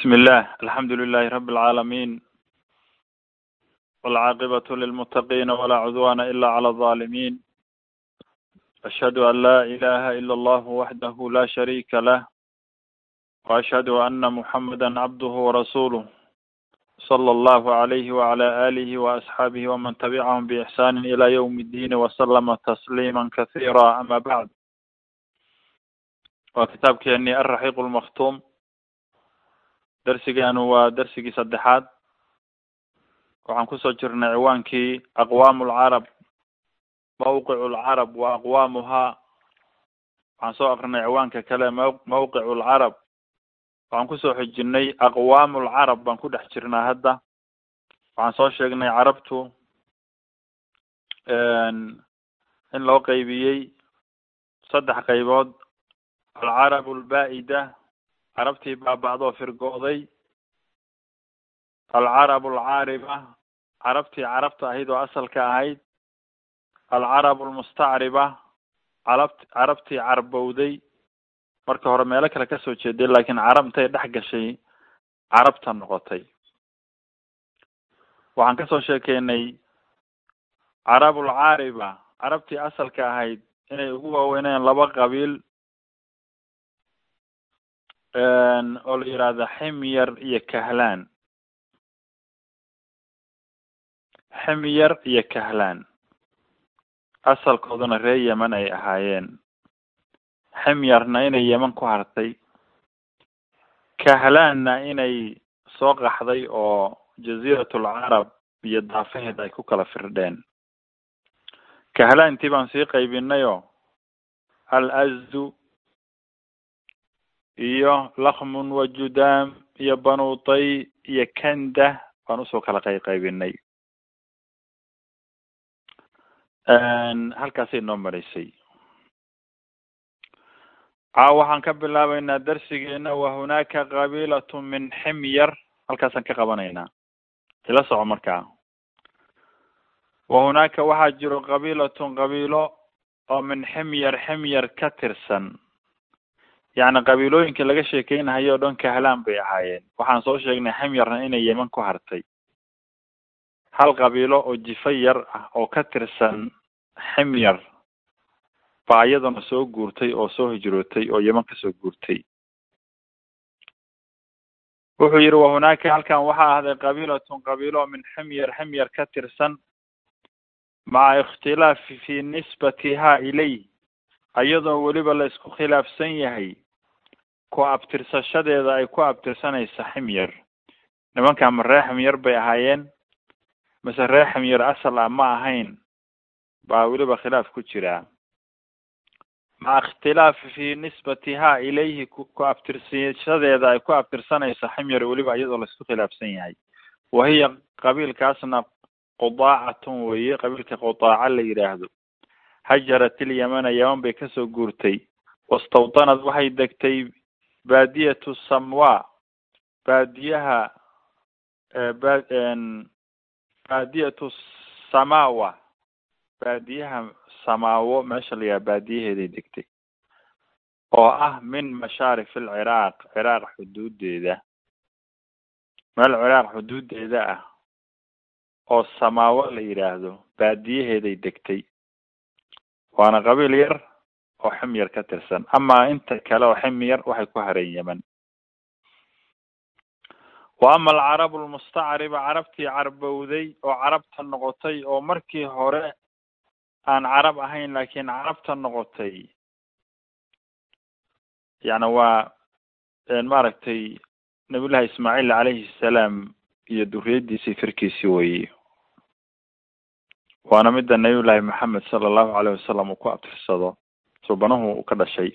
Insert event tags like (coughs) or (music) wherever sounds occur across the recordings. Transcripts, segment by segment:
بسم الله الحمد لله رب العالمين والعاقبة للمتقين ولا عدوان إلا على الظالمين أشهد أن لا إله إلا الله وحده لا شريك له وأشهد أن محمدا عبده ورسوله صلى الله عليه وعلى آله وأصحابه ومن تبعهم بإحسان إلى يوم الدين وسلم تسليما كثيرا أما بعد وكتابك أني الرحيق المختوم darsigaanu waa darsigii saddexaad. Waxaan ku soo jirnay ciwaankii aqwaamu lcarab mawqicu lcarab wa aqwaamuhaa. Waxaan soo akrinay ciwaanka kale m mawqicu lcarab waxaan ku soo xijinay aqwaamu lcarab baan ku dhex jirnaa hadda. Waxaan soo sheegnay carabtu in loo qeybiyey saddex qaybood. Alcarab lbaa'ida carabtii baaba'doo firgo'day alcarab alcaariba carabtii carabta ahayd oo asalka ahayd. Alcarab almustacriba carab carabtii carbowday. Marka hore meelo kale ka soo jeeday laakiin carab intay dhex gashay carabta noqotay. Waxaan ka soo sheekeynay carab alcaariba carabtii asalka ahayd inay ugu waaweyneen laba qabiil oo la yidhaahdo ximyar iyo kahlaan ximyar iyo kahlaan asalkooduna reer yeman ay ahaayeen. Ximyarna inay yeman ku hartay. Kahlaanna inay soo qaxday oo jaziiratul carab iyo daafaheed ay ku kala firdheen. Kahlaantii baan sii qaybinayoo al azdu iyo lakmun wa judaam iyo banuutay iyo kanda baan u soo kala qayb qaybinay. Halkaasay noo maraysay. Caaw waxaan ka bilaabeynaa darsigeena wa hunaaka qabiilatu min ximyar. Halkaasaan ka qabanaynaa. Ila soco markaa wa hunaaka waxaa jiro qabiilatun qabiilo oo min ximyar ximyar ka tirsan yacni qabiilooyinka laga sheekeynahayo o dhan kahlaan bay ahaayeen. Waxaan soo sheegnay ximyarna inay yeman ku hartay. Hal qabiilo oo jifa yar ah oo ka tirsan ximyar baa iyadana soo guurtay oo soo hijrootay oo yeman ka soo guurtay. Wuxuu yihi wa hunaaka halkan waxaa ahday qabiilatun qabiilo min ximyar ximyar ka tirsan maca ikhtilaafi fi nisbatiha ilayh iyadoo weliba la isku khilaafsan yahay ku abtirsashadeeda ay ku abtirsanaysa ximyar nimankaa ma ree ximyar bay ahaayeen mase ree ximyar asal ah ma ahayn baa weliba khilaaf ku jiraa maca ikhtilaafi fi nisbatiha ilayhi ku abtirsashadeeda ay ku abtirsanaysa ximyar weliba iyadoo la isku khilaafsan yahay. Wahiya qabiilkaasna qudaacatun weye qabiilka qudaaca la yidhaahdo hajarat ilyamana yaman bay ka soo guurtay wastawdanad waxay degtay baadiyatu samwa baadiyaha ba baadiyatu samawa baadiyaha samaawo meesha la yahaha baadiyaheeday degtay oo ah min mashaarif alciraaq ciraaq xuduudeeda meel ciraaq xuduudeeda ah oo samaawo la yidhaahdo baadiyaheeday degtay waana qabiil yar oo ximyar ka tirsan. Ama inta kale oo ximyar waxay ku hareen yeman wa ama alcarabu lmustacriba carabtii carbowday oo carabta noqotay oo markii hore aan carab ahayn laakiin carabta noqotay yani waa maaragtay nabiyullahi ismaaciil calayhi salaam iyo duriyadiisii firkiisi weye waana midda nabiyullaahi maxamed sala allahu alayh wasalam uu ku abtirsado subanuhu uu ka dhashay.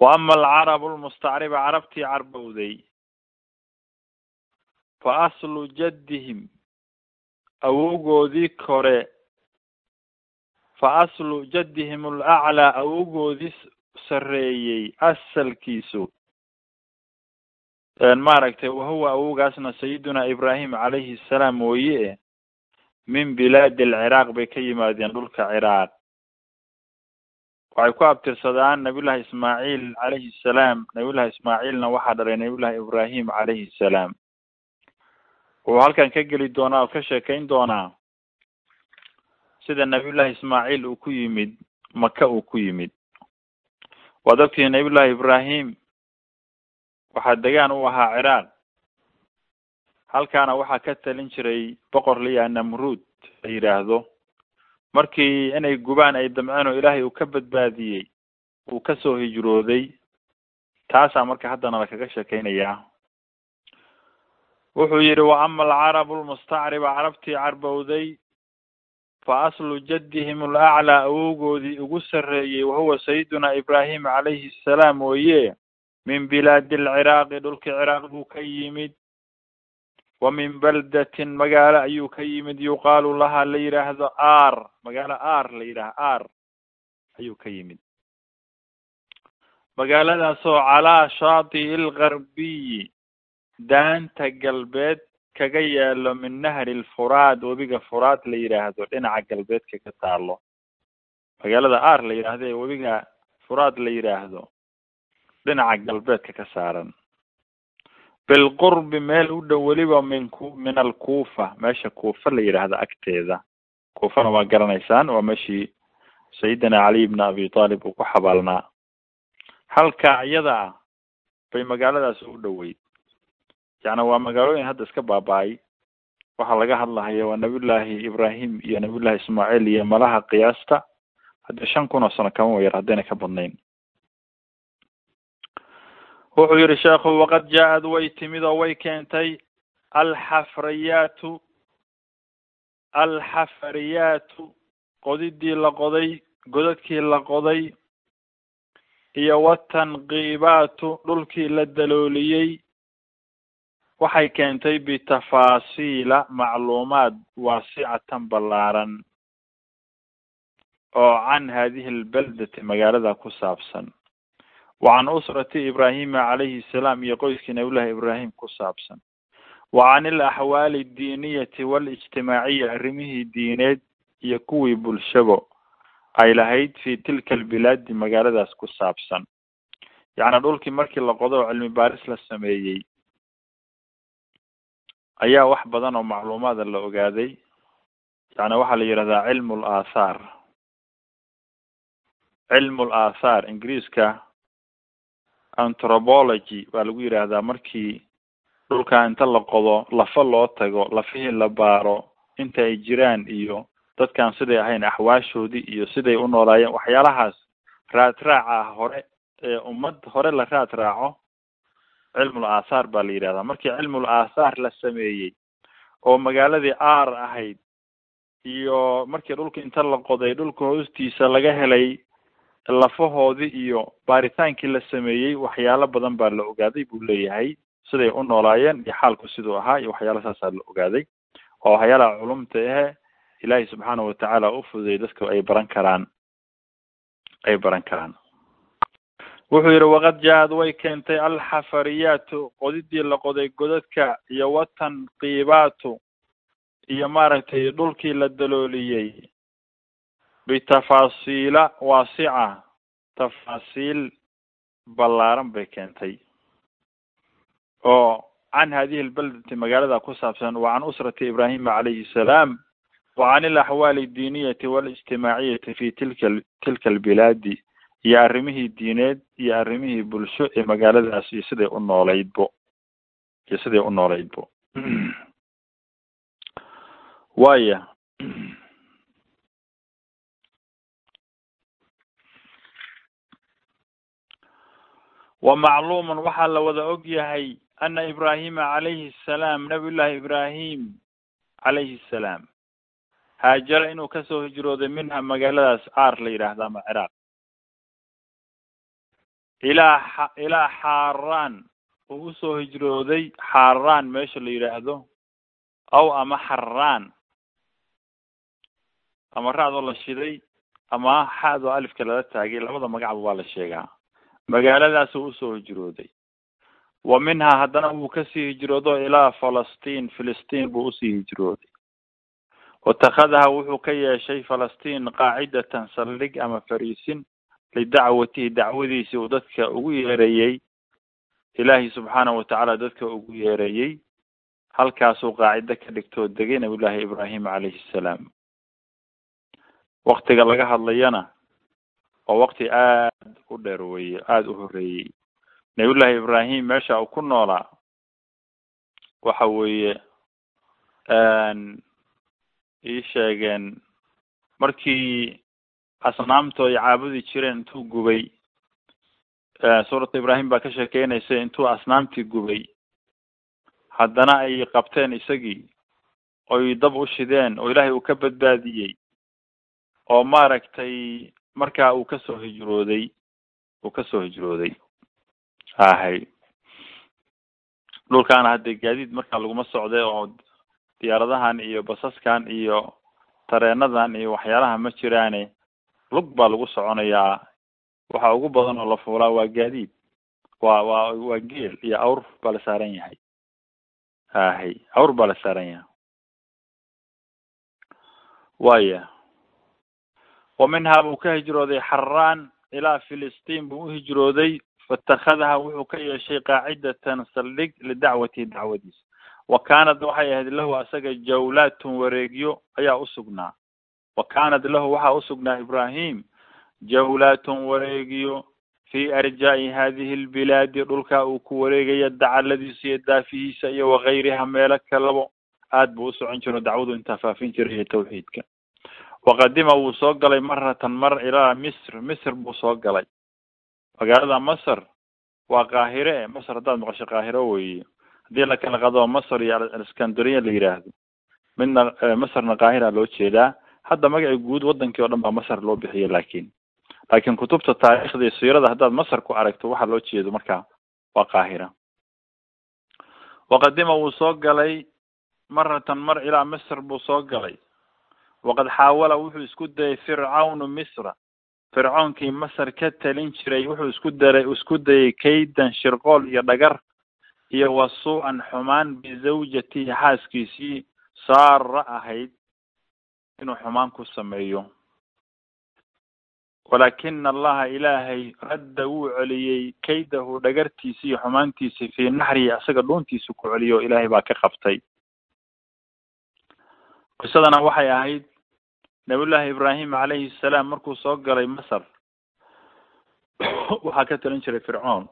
Wa ama alcarabu lmustacriba carabtii carbowday. Fa aslu jaddihim awowgoodii kore. Fa aslu jaddihim alaclaa awowgoodii sarreeyey asalkiisu. Maaragtay wahuwa awowgaasna sayiduna ibrahim calayhi salaam weye min bilaadi alciraaq bay ka yimaadeen dhulka ciraaq. Waxay ku abtirsadaan nabiyullahi ismaaciil calayhi salaam. Nabiyullahi ismaaciilna waxaa dhalay nabiyullahi ibrahim calayhi salaam. Wuxuu halkan ka geli doonaa oo ka sheekayn doonaa sida nabiyullahi ismaaciil uu ku yimid maka uu ku yimid. Waad ogtihiin nabiyullahi ibrahim waxaa degaan u ahaa ciraaq halkaana waxaa ka talin jiray boqor liya namruud la yidhaahdo markii inay gubaan ay damceen oo ilaahay uu ka badbaadiyey uu ka soo hijrooday taasaa marka haddana lakaga sheekeynayaa wuxuu yidhi wa ama alcarabu lmustacriba carabtii carbowday fa aslu jaddihim alaclaa awowgoodii ugu sarreeyey wahuwa sayiduna ibraahim calayhi assalaam weye min bilaadi alciraaqi dhulkii ciraaq buu ka yimid wa min baldatin magaalo ayuu ka yimid yuqaalu laha la yidhaahdo ar magaalo ar la yidhaha ar ayuu ka yimid magaaladaasoo calaa shaati'i lgarbiyi daanta galbeed kaga yaalo min nahri lfuraad webiga furaad la yidhaahdo dhinaca galbeedka ka taalo magaalada ar la yidhaahdo ee webiga furaad la yidhaahdo dhinaca galbeedka ka saaran bilqurbi meel u dhow weliba min min alkuufa meesha kuufa la yidhaahdo agteeda. Kuufana waa garanaysaan waa meeshii sayidina cali ibna abi talib uu ku xabaalnaa. Halka iyada ah bay magaaladaas u dhoweyd. Yacni waa magaalooyin hadda iska baaba-ay. Waxaa laga hadlahaya waa nabiyullaahi ibrahim iyo nabiyullahi ismaaciil iyo malaha qiyaasta. Hadda shan kun oo sano kama wayar haddayna ka badnayn wuxuu yihi sheekhu waqad jaa-ad way timid oo way keentay alxafriyaatu alxafariyaatu qodidii la qoday godadkii la qoday iyo watanqiibaatu dhulkii la dalooliyey. Waxay keentay bitafaasiila macluumaad waasicatan ballaaran oo can hadihi albaldati magaalada ku saabsan wa can usrati ibraahima calayhi salaam iyo qoyskii nabiyullahi ibraahim ku saabsan. Wa can alaxwaali addiiniyati waalijtimaaciya arrimihii diineed iyo kuwii bulshabo ay lahayd fi tilka albilaadi magaaladaas ku saabsan. Yacni dhulkii markii la qodo oo cilmi baaris la sameeyey ayaa wax badan oo macluumaada la ogaaday. Yacni waxaa la yidhahdaa cilmu laathaar cilmu laathaar ingiriiska anthropology baa lagu yidhaahdaa markii dhulka inta la qodo lafa loo tago lafihii la baaro inta ay jiraan iyo dadkan siday ahayn axwaashoodii iyo siday u noolaayeen waxyaalahaas raad raaca hore ee ummad hore la raad raaco cilmul aathaar baa la yidhahdaa markii cilmul aathaar la sameeyey oo magaaladii ar ahayd iyo markii dhulka inta la qoday dhulka hoostiisa laga helay lafahoodii iyo baaritaankii la sameeyey waxyaalo badan baa la ogaaday buu leeyahay. Siday u noolaayeen iyo xaalku siduu ahaa iyo waxyaala saasaa la ogaaday. Waa waxyaalaha culumta ahe ilaahay subxaana watacaala u fududay dadka ay baran karaan. Ay baran karaan. Wuxuu yihi waqad jaa-ad way keentay alxafariyaatu qodidii la qoday godadka iyo watanqiibaatu iyo maaragtay dhulkii la dalooliyey bitafaasiila waasica. Tafaasiil ballaaran bay keentay. Oo can hadihi lbaldati magaalada ku saabsan wa can usrati ibraahima calayhi salaam wa can alaxwaali addiiniyati waalijtimaaciyati fi tilka tilka albilaadi iyo arrimihii diineed iyo arrimihii bulsho ee magaaladaas iyo siday u nooleydbo iyo siday u nooleydbo. (clears throat) Waya (clears throat) wa macluuman waxaa la wada og yahay ana ibraahima calayhi asalaam nabiyullahi ibraahim calayhi asalaam haajara inuu ka soo hijrooday minha magaaladaas aar la yidhaahda ama ciraaq. Ilaa ilaa xaaraan uu u soo hijrooday xaaraan meesha la yidhaahdo aw ama xaraan ama ra-doo la shiday ama xa-doo alifka lala taagay labada magacba waa la sheegaa magaaladaasuu u soo hijrooday wa minhaa haddana wuu ka sii hijroodo ilaa falastiin filistiin buu u sii hijrooday watakhadaha wuxuu ka yeeshay falastiin qaacidatan saldhig ama fariisin lidacwatihi dacwadiisii uu dadka ugu yeerayey ilaahay subxaanahu watacaala dadka ugu yeerayey halkaasuu qaacide ka dhigtoo degay nabiyullaahi ibraahim calayhi salaam. Waktiga laga hadlayana waa wakti aad u dheer weye aada u horeeyey nabiyullaahi ibraahim meesha uu ku noolaa waxa weeye ii sheegeen markii asnaamto ay caabudi jireen intuu gubay suurata ibraahim baa ka sheekeynaysa intuu asnaamtii gubay. Haddana ay qabteen isagii oy dab u shideen oo ilaahay uu ka badbaadiyey oo maaragtay markaa uu ka soo hijrooday uu ka soo hijrooday ahay dhulkaana hadde gaadiid markaa laguma socday oo diyaaradahan iyo basaskan iyo tareenadan iyo waxyaalaha ma jiraane lug baa lagu soconayaa. Waxa ugu badan oo la fuulaa waa gaadiid waa waa waa geel iyo awr baa la saaran yahay. Ahay awr baa la saaran yahay. Waya wa minhaa buu ka hijrooday xaraan ilaa filistiin buu uhijrooday faitakadaha wuxuu ka yeeshay qaacidatan saldhig lidacwatihi dacwadiisa. Wa kaanad waxay ahayd lahu asaga jawlaatun wareegyo ayaa usugnaa wa kaanad lahu waxaa usugnaa ibrahim jawlaatun wareegyo fi arjaa'i hadihi lbilaadi dhulka uu ku wareegaya dacaladiisa iyo daafihiisa iyo wakayriha meelo kalabo aad buu usocon jiro dacwadu intaa faafin jiray iyo tawxiidka waqadima wuu soo galay maratan mar ilaa misr. Misr buu soo galay. Magaalada masr waa qaahire. Masr haddaad maqasho qaahiro weeye haddii la kala qado masr iyo alskandariya la yidhaahdo midna masrna qaahira loo jeedaa. Hadda magaci guud wadankii oo dhan baa masr loo bixiya laakin laakin kutubta taariikhda iyo siirada haddaad masr ku aragto waxa loo jeedo marka waa qaahira waqadima wuu soo galay maratan mar ilaa misr buu soo galay waqad xaawala wuxuu isku dayay fircawnu misra. Fircoonkii masar ka talin jiray wuxuu isku daray isku dayay kaydan shirqool iyo dhagar iyo wasuu'an xumaan bizawjatihi xaaskiisii saara ahayd inuu xumaan ku sameeyo. Walaakina allaha ilaahay radda wuu celiyey kaydahu dhagartiisi iyo xumaantiisi fii naxrihi asaga dhuuntiisa ku celiyo ilaahay baa ka qabtay qisadana waxay ahayd nabiyullaahi ibraahim calayhi salaam markuu soo galay masar. Waxaa ka talin jiray fircoon.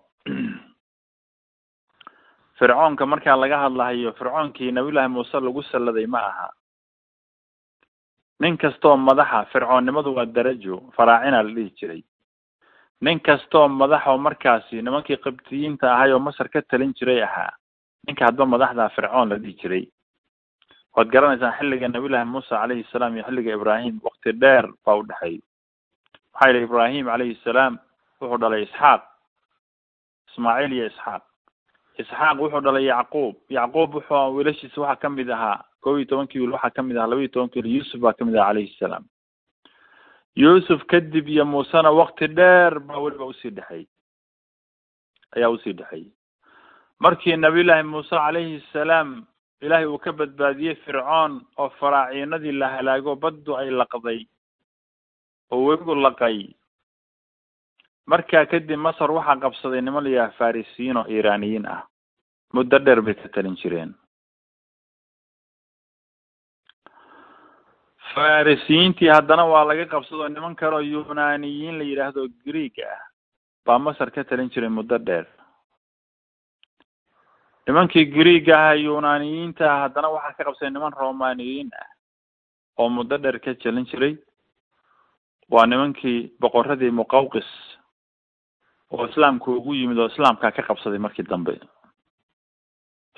Fircoonka markaa laga hadlahayo fircoonkii nabiyullaahi muuse lagu salladay ma aha. Nin kastoo madaxa fircoonnimadu waa darajo faraacina la dhihi jiray. Nin kastoo madaxoo markaasi nimankii qibtiyiinta ahay oo masar ka talin jiray ahaa. Ninka hadba madaxdaa fircoon la dhihi jiray waad garanaysaan xilliga nabiyullaahi muuse calayhi salaam iyo xilliga ibraahim wakti dheer baa udhexeeyay maxaa yihi ibraahim calayhi salaam wuxuu dhalay isxaaq ismaaciil iyo isxaaq. Isxaaq wuxuu dhalay yacquub. Yacquub wuxuu wiilashiisa waxaa ka mid ahaa kow iyo tobankii wiil waxaa ka mid ahaa laba iyo tobankii wiil yuusuf baa ka mid ahaa calayhi salaam. Yuusuf kadib iyo muusena wakti dheer baa weliba u sii dhexeeyey ayaa u sii dhexeeyey markii nabiyullaahi muuse calayhi salaam ilaahay uu ka badbaadiyey fircoon oo faraaciinadii la halaago baddu ay laqday oo webigu laqay. Markaa kadib masar waxaa qabsaday niman la yidhaha farisiyiin oo iiraaniyiin ah. Muddo dheer bay ka talin jireen. Farisiyiintii haddana waa laga qabsadoo niman kale oo yunaaniyiin la yidhaahdo greeg ah. Baa masar ka talin jiray muddo dheer nimankii greeg aha yunaaniyiinta ah haddana waxaa ka qabsaday niman romaniyiin ah oo muddo dheer ka talin jiray. Waa nimankii boqoradii muqawqis oo islaamku ugu yimid oo islaamkaa ka qabsaday markii dambe.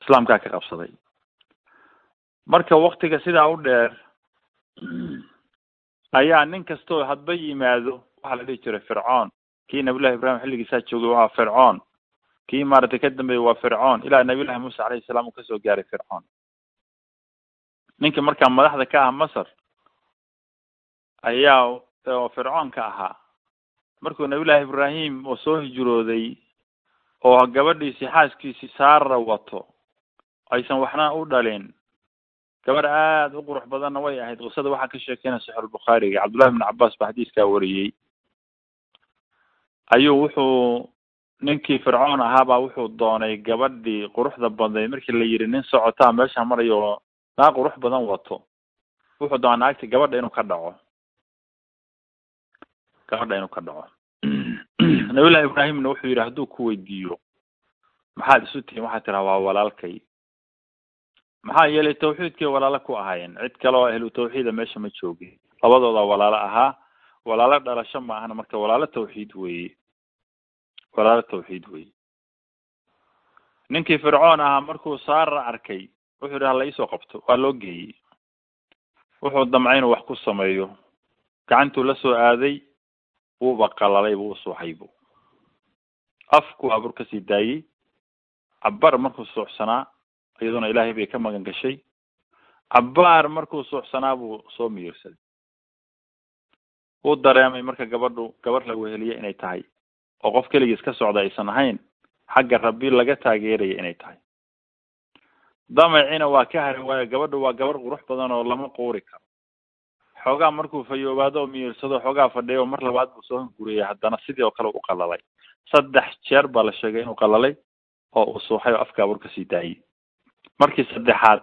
Islaamkaa ka qabsaday. Marka waktiga sidaa u dheer (clears throat) ayaa nin kastoo hadba yimaado waxaa la dhihi jiray fircoon. Kii nabiyullahi ibrahim xilligiisaa joogay waa fircoon kii maaragtay ka dambeeyey waa fircoon. Ilaa nabiyullahi muuse calayhi salaam uu ka soo gaaray fircoon. Ninkii markaa madaxda ka ah masar ayaa oo fircoonka ahaa. Markuu nabiyullaahi ibraahim oo soo hijrooday oo gabadhiisii xaaskiisii saara wato aysan waxna u dhalin. Gabar aada u qurux badanna way ahayd. Qisada waxaa ka sheekeynaya saxiixulbukhaariga cabdullahi ibn cabaas baa xadiiskaa wariyey. Ayuu wuxuu ninkii fircoon ahaabaa wuxuu doonay gabadhii quruxda badnayd markii la yidhi nin socotaa meesha marayo naa qurux badan wato. Wuxuu doonaa naagti gabadha inuu ka dhaco. Gabadha inuu ka dhaco. (clears throat) Nabiyullahi ibraahimna wuxuu yidhi hadduu ku weydiiyo maxaad isu tihiin waxaad tiraa waa walaalkay. Maxaa yeelay tawxiidkay walaalo ku ahaayeen. Cid kale oo ahlu tawxiida meesha ma joogin labadooda walaalo ahaa walaalo dhalasho ma ahna marka walaalo tawxiid weeye walaalo tawxiid weeye ninkii fircoon ahaa markuu saara arkay wuxuu yidhi hala iisoo qabto waa loo geeyey. Wuxuu damcay inuu wax ku sameeyo. Gacantuu la soo aaday wuuba qalalay buu usuuxaybu afku abur ka sii daayey. Cabbaar markuu suuxsanaa iyaduna ilaahay bay ka magan gashay. Cabbaar markuu suuxsanaa buu soo miyirsaday wuu dareemay marka gabadhu gabar la weheliye inay tahay oo qof keligiis ka socda aysan ahayn xagga rabbi laga taageeraya inay tahay. Damacina waa ka hari waayo gabadhu waa gabar qurux badan oo lama quuri karo. Xoogaa markuu fayoobaado oo miyirsado xoogaa fadhiya oo mar labaad buu soo hanguriyay haddana sidii oo kale u qalalay saddex jeer baa la sheegay inuu qalalay oo uu suuxay oo afka abur ka sii daayey markii saddexaad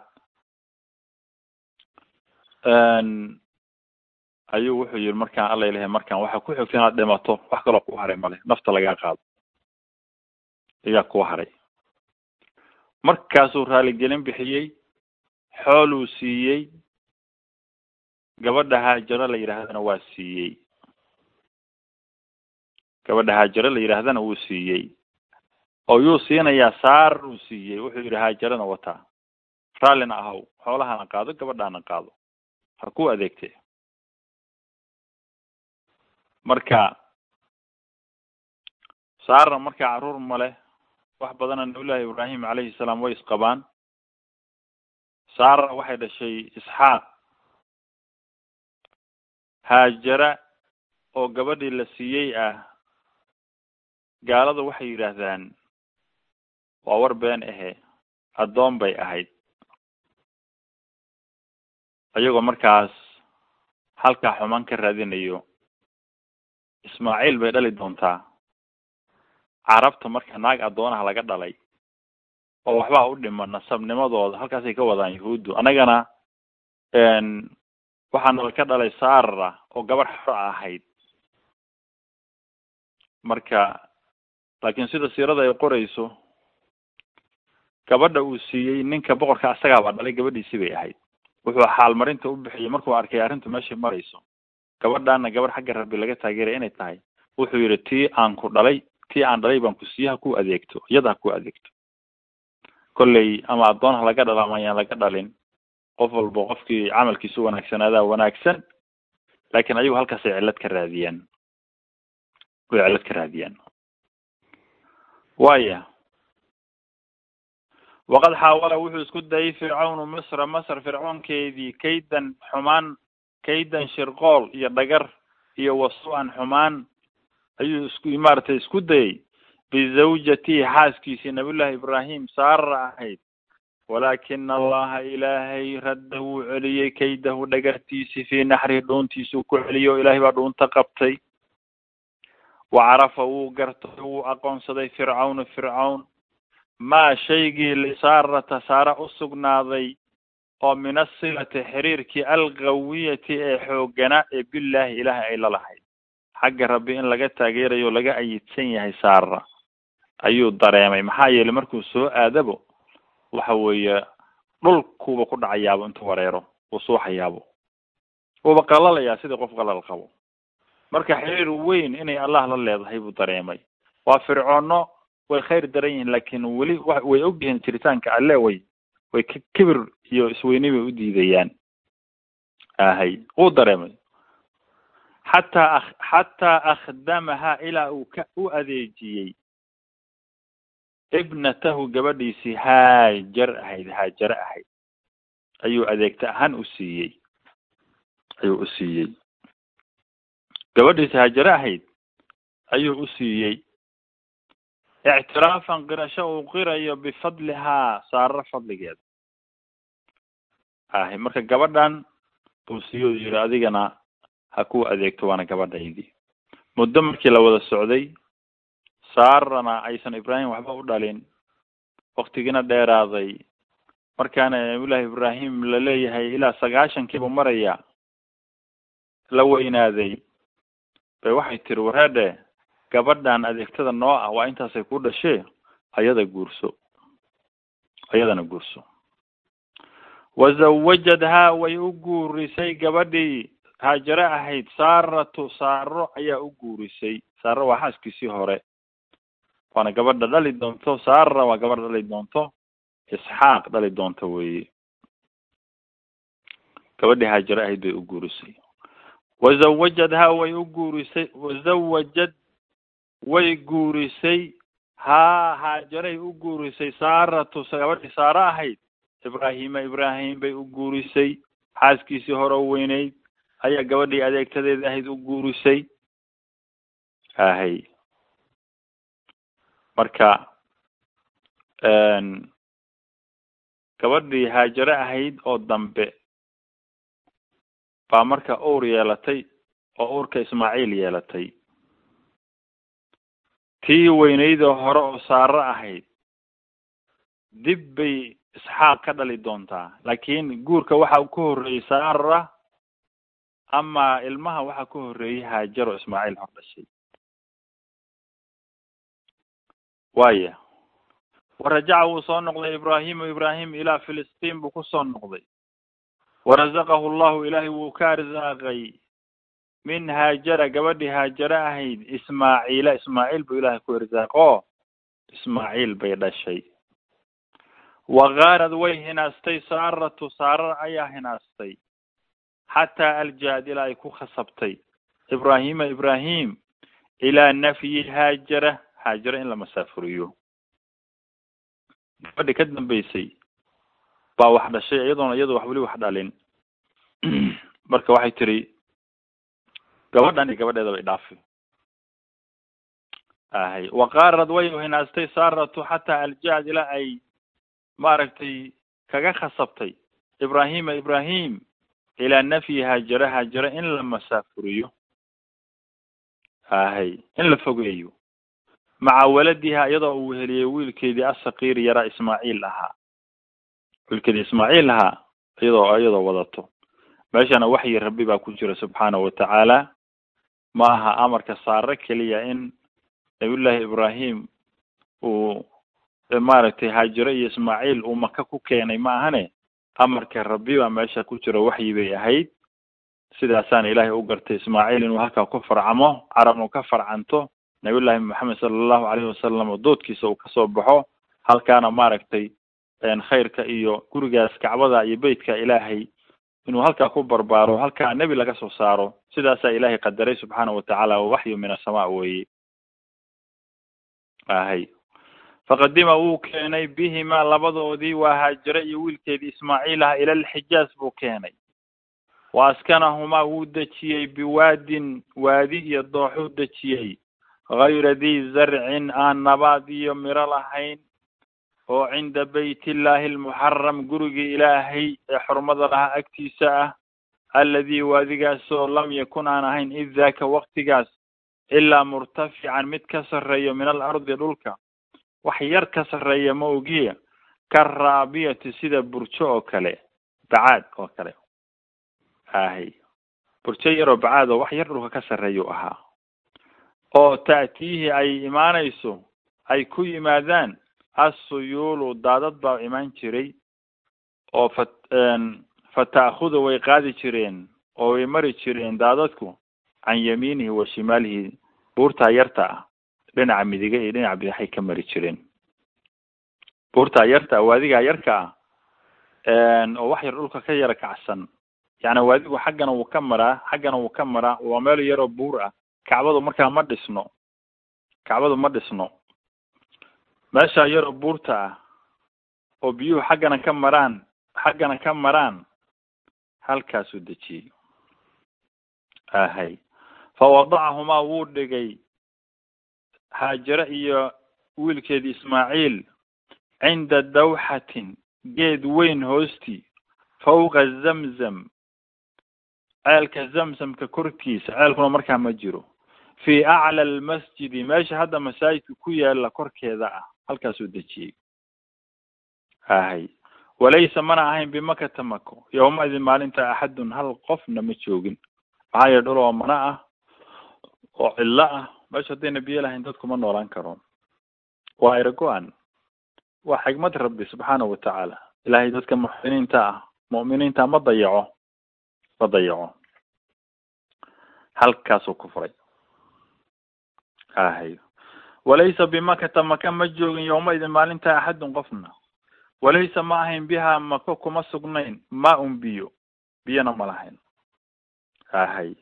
ayuu wuxuu yihi markaan alla ilahay markaan waxaa ku xigta inaad dhimato wax kaloo ku haray male nafta lagaa qaado. Ayaa ku haray. Markaasuu raaligelin bixiyey xooluu siiyey gabadha haajaro la yidhaahdana waa siiyey. Gabadha haajaro la yidhaahdana wuu siiyey. Oo yuu siinayaa saar uu siiyey. Wuxuu yidhi haajarana wataa raallina ahaw xoolahana qaado gabadhaana qaado. Ha ku adeegte marka saarna markaa carruur male wax badana nabiyullahi ibraahim calayhi salaam way isqabaan. Saarna waxay dhashay isxaaq haajara oo gabadhii la siiyey ah. Gaalada waxay yidhaahdaan waa war been ahe addoon bay ahayd. Iyagoo markaas halkaa xumaan ka raadinayo ismaaciil bay dhali doontaa. Carabta marka naag addoonaha laga dhalay oo waxbaa u dhima nasabnimadooda halkaasay ka wadaan yahuuddu. Annagana waxaa nala ka dhalay saara oo gabar xor ahayd. Marka laakiin sida siirada ay qorayso gabadha uu siiyey ninka boqorka asagaabaa dhalay gabadhiisii bay ahayd. Wuxuu xaalmarinta u bixiyey markuu arkay arrintu meeshay marayso gabadhaana gabar xagga rabbi laga taageeray inay tahay. Wuxuu yidhi tii aan ku dhalay tii aan dhalay baan ku siiye ku adeegto iyada ku adeegto. Kolley ama addoon ha laga dhalo ama ayaan laga dhalin. Qof walba qofkii camalkiisu wanaagsanaadaa wanaagsan laakiin ayagu halkaasay cillad ka raadiyaan. Way cillad ka raadiyaan. Waya waqad xaawala wuxuu isku dayay fircawnu misra. Masr fircoonkeedii kaydan xumaan kaydan shirqool iyo dhagar iyo wasu-an xumaan ayuu isku maaragtay isku dayay bizawjatihi xaaskiisii nabiyullahi ibraahim saara ahayd. Walaakina allaha ilaahay radda wuu celiyey kaydahu dhagartiisi fii naxrihi dhuuntiisuu ku celiyey oo ilaahay baa dhuunta qabtay. Wa carafa wuu gartay wuu aqoonsaday fircawnu fircawn maa shaygii lisaarata saara u sugnaaday oo min asilati xiriirkii alqawiyati ee xooganaa ee billaahi ilaahay ay lalahayd xagga rabbi in laga taageerayo laga ayidsan yahay saara ayuu dareemay. Maxaa yeelay markuu soo aadabo waxa weeye dhulkuuba ku dhacayaabo intuu wareero uu suuxayaabo wuuba qalalayaa sidii qof qalal qabo. Marka xiriir weyn inay allah la leedahay buu dareemay. Waa fircoono way khayr daran yihiin laakiin weli wa way ogyihiin jiritaanka alle way way kibir iyo isweyni bay u diidayaan. Ahay wuu dareemay. Xataa xataa akhdamaha ilaa uu ka u adeejiyey. Ibnatahu gabadhiisii haajar ahayd haajare ahayd. Ayuu adeegta ahaan u siiyey. Ayuu u siiyey. Gabadhiisi haajare ahayd. Ayuu u siiyey ictiraafan qirasho uu qirayo bifadlihaa saararo fadligeeda ahy marka gabadhan buu siiyo yihi adigana ha ku adeegto waana gabadhaydii muddo markii la wada socday saarana aysan ibraahim waxba u dhalin waktigiina dheeraaday markaana nabiyullaahi ibraahim la leeyahay ilaa sagaashankiibu maraya la weynaaday bay waxay tiri wareedhe gabadhan adeegtada noo ah waa intaasay ku dhashee ayada guurso ayadana guurso. Wazawajadhaa way u guurisay gabadhii. Haajare ahayd saaratu saaro ayaa u guurisay. Saaro waa xaaskiisii hore. Waana gabadha dhali doonto saara waa gabadha dhali doonto. Isxaaq dhali doonto weeye. Gabadhii haajare ahayd bay u guurisay. Wazawajadhaa way u guurisay wazawajad way guurisay haa haajaray u guurisay saaratu gabadhii saaro ahayd ibraahima ibraahim bay u guurisay xaaskiisii hore o weyneyd ayaa gabadhii adeegtadeeda ahayd u guurisay. Ahay. Marka gabadhii haajare ahayd oo dambe baa marka uur yeelatay oo uurka ismaaciil yeelatay tii weyneydoo hore oo saaro ahayd dib bay isxaaq ka dhali doontaa. Laakiin guurka waxa ka horreeyey saara ama ilmaha waxaa ka horreeyey haajaro ismaaciil hor dhashay. Waaya warajaca wuu soo noqday ibraahimu ibraahim ilaa filistiin buu ku soo noqday. Warazaqahu llahu ilaahay wuu ka arsaaqay min haajara gabadhii haajare ahayd ismaaciila ismaaciil buu ilaahay ku irsaaqo ismaaciil bay dhashay. Wakaarad way hinaastay saaratu saarar ayaa hinaastay. Xataa aljaad ilaa ay ku khasabtay. Ibraahima ibraahim ilaa nafyi haajara haajara in la masaafuriyo. Gabadhi ka dambeysay baa wax dhashay iyadoona iyado wax weli wax dhalin. (clears throat) Marka waxay tiri gabadhan iyo gabadheeda bay dhaafi ahay waqaarad way hinaastay saaratu xataa aljaad ilaa ay maaragtay kaga khasabtay. Ibraahima ibraahim ilaa nafyi haajare haajare in la masaafuriyo. Ahay in la fogeeyo. Maca waladiha iyadoo uu heliyey wiilkeedii asakiir yaraa ismaaciil ahaa. Wiilkeedii ismaaciil ahaa iyadoo iyadoo wadato. Meeshana waxyi rabbi baa ku jira subxaanahu watacaala ma aha amarka saare keliya in nabiyullaahi ibraahim uu maaragtay haajire iyo ismaaciil uu maka ku keenay ma ahane? Amarka rabbi baa meesha ku jira waxyi bay ahayd. Sidaasaana ilaahay u gartay ismaaciil inuu halkaa ku farcamo carab uu ka farcanto nabiyullaahi maxamed sala allahu alayhi wasalam oo doodkiisa uu ka soo baxo. Halkaana maaragtay khayrka iyo gurigaas kacbada iyo beytka ilaahay inuu halkaa ku barbaaro halkaa nebi laga soo saaro sidaasaa ilaahay qadaray subxaana watacaala waxyu min asamaa weeye ahay faqadima wuu keenay bihima labadoodii waa haajire iyo wiilkeedii ismaaciil ah ila alxijaaz buu keenay. Wa askanahumaa wuu dejiyey biwaadin waadi iyo dooxuu dejiyey. Gayra dii zarcin aan nabaad iyo miro lahayn oo cinda bayt illaahi almuxaram gurigii ilaahay ee xurmada lahaa agtiisa ah alladii waadigaasoo lam yakun aan ahayn id daaka waktigaas ilaa murtafican mid ka sarreeyo min alardi dhulka wax yar ka sarreeya ma ogiya ka raabiyati sida burjo oo kale bacaad oo kale. Ahay burjo yaroo bacaad oo wax yar dhulka ka sarreeyuu ahaa. Oo ta'tiihi ay imaanayso ay ku yimaadaan assuyuulu daadad baa imaan jiray oo fa fa ta'khudu way qaadi jireen oo way mari jireen daadadku can yamiinihi wa shimaalihi buurtaa yarta ah dhinaca midiga iyo dhinaca bidixay ka mari jireen. Buurtaa yarta ah waadigaa yarka ah oo wax yar dhulka ka yara kacsan yacni waadigu xaggana wuu ka maraa xaggana wuu ka maraa waa meel yaroo buur ah kacbadu markaa ma dhisno kacbadu ma dhisno meeshaa yaroo buurta ah oo biyuhu xaggana ka maraan xaggana ka maraan halkaasuu dejiyey ahay fa wadacahumaa wuu dhigay haajire iyo wiilkeedii ismaaciil cinda dawxatin geed weyn hoostii fawqa zamzam ceelka zamzamka korkiisa ceelkuna markaa ma jiro. Fi acla almasjidi meesha hadda masaajidka ku yaalla korkeeda ah halkaasuu dejiyey. Ahay walaysa mana ahayn bimakata mako yowmaidin maalinta axadun hal qofna ma joogin. Maxaa yeele dhul oo mana ah oo cidlo ah. Meesha haddayna biyo lahayn dadku ma noolaan karo waa erago-an waa xigmad rabbi subxaanahu watacaala ilahay dadka muxsiniinta ah mu'miniinta ma dayaco. Ma dayaco. Halkaasuu ku furay. Ahay walaysa bimakata maka ma joogin yowmaidin maalinta axadun qofna. Walaysa ma ahayn biha mako kuma sugnayn ma un biyo biyona ma lahayn. Ahay.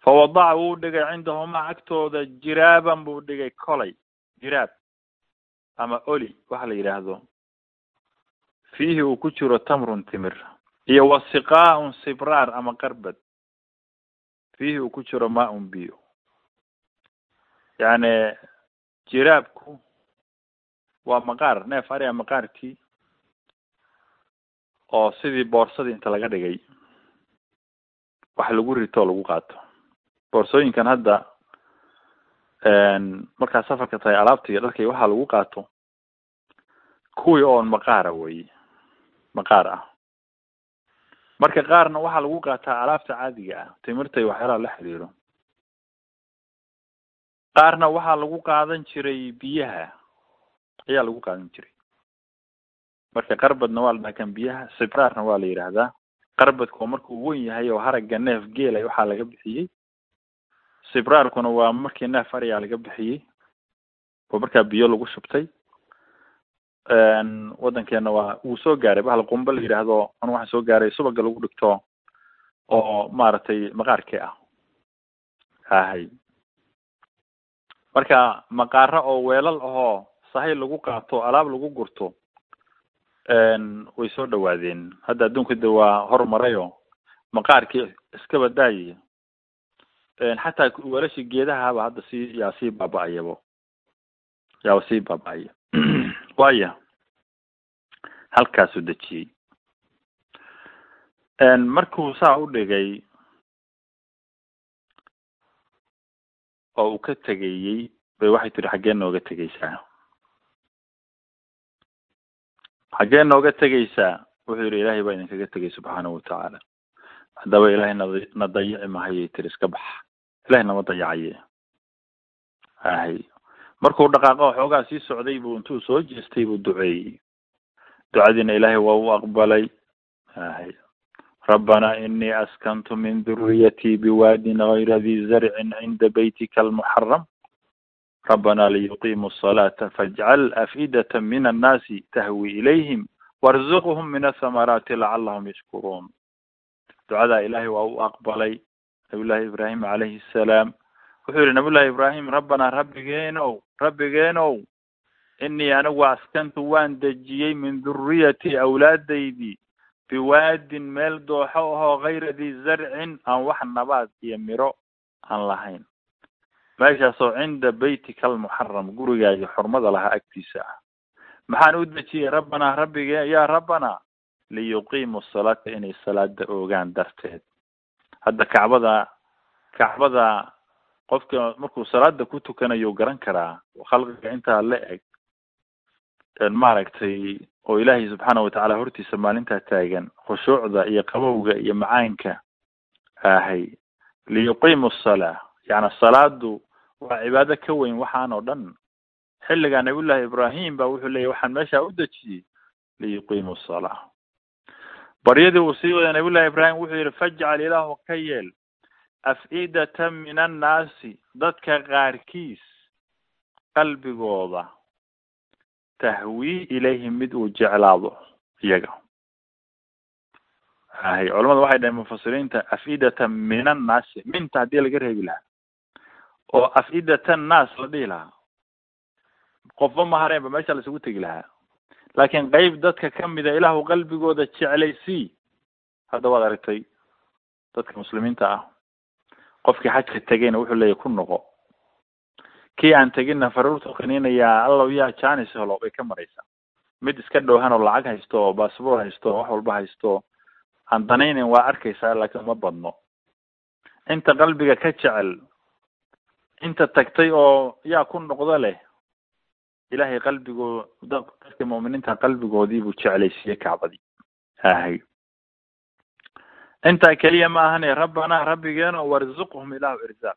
Fawadaca wuu dhigay cindahumaa agtooda jiraaban buu dhigay kolay jiraab ama oli waxa la yidhaahdo fiihi uu ku jiro tamrun timir iyo wasiqaaun sibraar ama qarbad. Fiihi uu ku jiro ma un biyo. Yani jiraabku waa maqaar neef ariga maqaarkii oo sidii boorsadii inta laga dhigay wax lagu rito oo lagu qaato. Boorsooyinkan hadda markaa safarka tahay alaabta iyo waxaa lagu qaato kuwii oon maqaara wey maqaar ah. Marka qaarna waxaa lagu qaataa alaabta caadiga ah timirta iyo waxyaalaha la xiriiro qaarna waxaa lagu qaadan jiray biyaha. Ayaa lagu qaadan jiray. Marka qarbadna waa la dhaha kan biyaha sibraarna waa la yidhaahdaa qarbadku markuu wen yahay oo haragga neef geelay waxaa laga bixiyey sibraarkuna waa markii neef ariyaa laga bixiyey oo markaa biyo lagu shubtay. Waddankeena waa wuu soo gaaray bahal qumba la yidhaahdo anu waxaan soo gaaray subaga lagu dhigto oo maaragtay maqaarkii ah. Ahay marka maqaaro oo weelal ahoo sahay lagu qaato alaab lagu gurto way soo dhawaadeen hadda adduunka de waa horumarayo maqaarkii iska badaayi xataa weelashii geedahaba hadda sii yaa sii baaba-ayabo yaaba sii baaba-aya. (clears throat) Waya halkaasuu dejiyey. Markuu saa u dhigay oo uu ka tegayey bay waxay tiri xaggee nooga tegaysaa xaggee nooga tegaysaa wuxuu yihi ilaahay baa idinkaga tegay subxaanahu watacaala haddaba ilaahay nad na dayici mahayay tiri iska bax. Ilahay nama dayacaye ahay markuu dhaqaaqo xoogaa sii socday buu intuu soo jeestay buu duceeyey. Ducadiina ilaahay waa u aqbalay. Ahay rabbana inii askantu min duriyatii biwaadin gayra di zarcin cinda baytika almuxaram rabbana liyuqimu الصalaata fajcal afidata min annaasi tahwi ilayhim warzuqhum min athamaraati lacalahum yashkuruun ducadaa ilaahay waa u aqbalay nabiy llahi ibraahim calayhi salaam wuxuu yihi nabiy llahi ibraahim rabbanaa rabbigeenow rabbigeenow inii anigu askantu waan dejiyey min duriyati awlaadaydii biwaadin meel dooxo ahoo gayra di zarcin aan wax nabaad iyo miro aan lahayn. Meeshaasoo cinda baytika almuxaram gurigaaga xurmada lahaa agtiisa ah. Maxaan u dejiyey rabbanaa rabbige yaa rabbanaa liyuqiimu salaata inay salaada oogaan darteed. Hadda kacbada kacbada qofka markuu salaada ku tukanayo garan karaa khalqiga intaa la eg maaragtay oo ilaahay subxaana watacaala hortiisa maalintaa taagan khushuucda iyo qabowga iyo macaanka ahay. Liyuqiimu asalaa yani salaadu waa cibaado ka weyn waxaan oo dhan. Xilligaa nabiyullahi ibraahim ba wuxuu leeyahy waxaan meeshaa u dejiyey liyuqiimu asalaa baryadii uu sii waday nabiyullahi ibraahim wuxuu yihi fajcal ilaahu ka yeel af-idata min annaasi dadka qaarkiis qalbigooda tahwii ilayhim mid uu jeclaado iyaga hay culamada waxay dhaheen mufasiriinta af-idata min annaasi minta haddii laga reebi lahaa oo af-idata annaas la dhihi lahaa qofba ma hareenba meesha la isugu tegi lahaa laakiin qeyb dadka kamida ilaahu qalbigooda jeclaysii hadda waad aragtay dadka muslimiinta ah qofkii xajka tegayna wuxuu leeyahy ku noqo kii aan teginna faruurta qaniinayaa allow yaa janis helo bay ka maraysaa. Mid iska dhowhan oo lacag haysto oo baasboor haysto wax walba haysto. Aan danaynin waa arkaysaa laakiin uma badno. Inta qalbiga ka jecel inta tagtay oo yaa ku noqdo leh ilaahay qalbigoo dadka mu'miniinta qalbigoodii buu jeclaysiiyey kacbadii ahay intaa keliya ma ahane rabbanaa rabbigeeno warzuqhum ilaahu irzaaq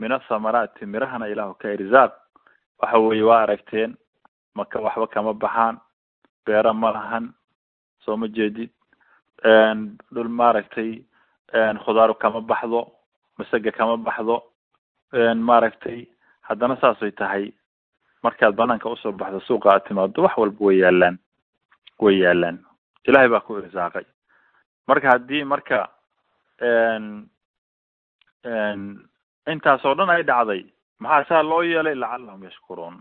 min athamaraati mirahana ilaahu ka irzaaq waxa weeye waa aragteen maka waxba kama baxaan beera ma lahan soo ma jeedid dhul maaragtay khudaaru kama baxdo masaga kama baxdo maaragtay haddana saasay tahay. Markaad banaanka u soo baxdo suuqa aad timaado wax walba way yaalaan way yaalaan ilahay baa ku irsaaqay marka haddii marka intaas oo dhan ay dhacday. Maxaa saa loo yeelay? Lacalahum yashkuruun.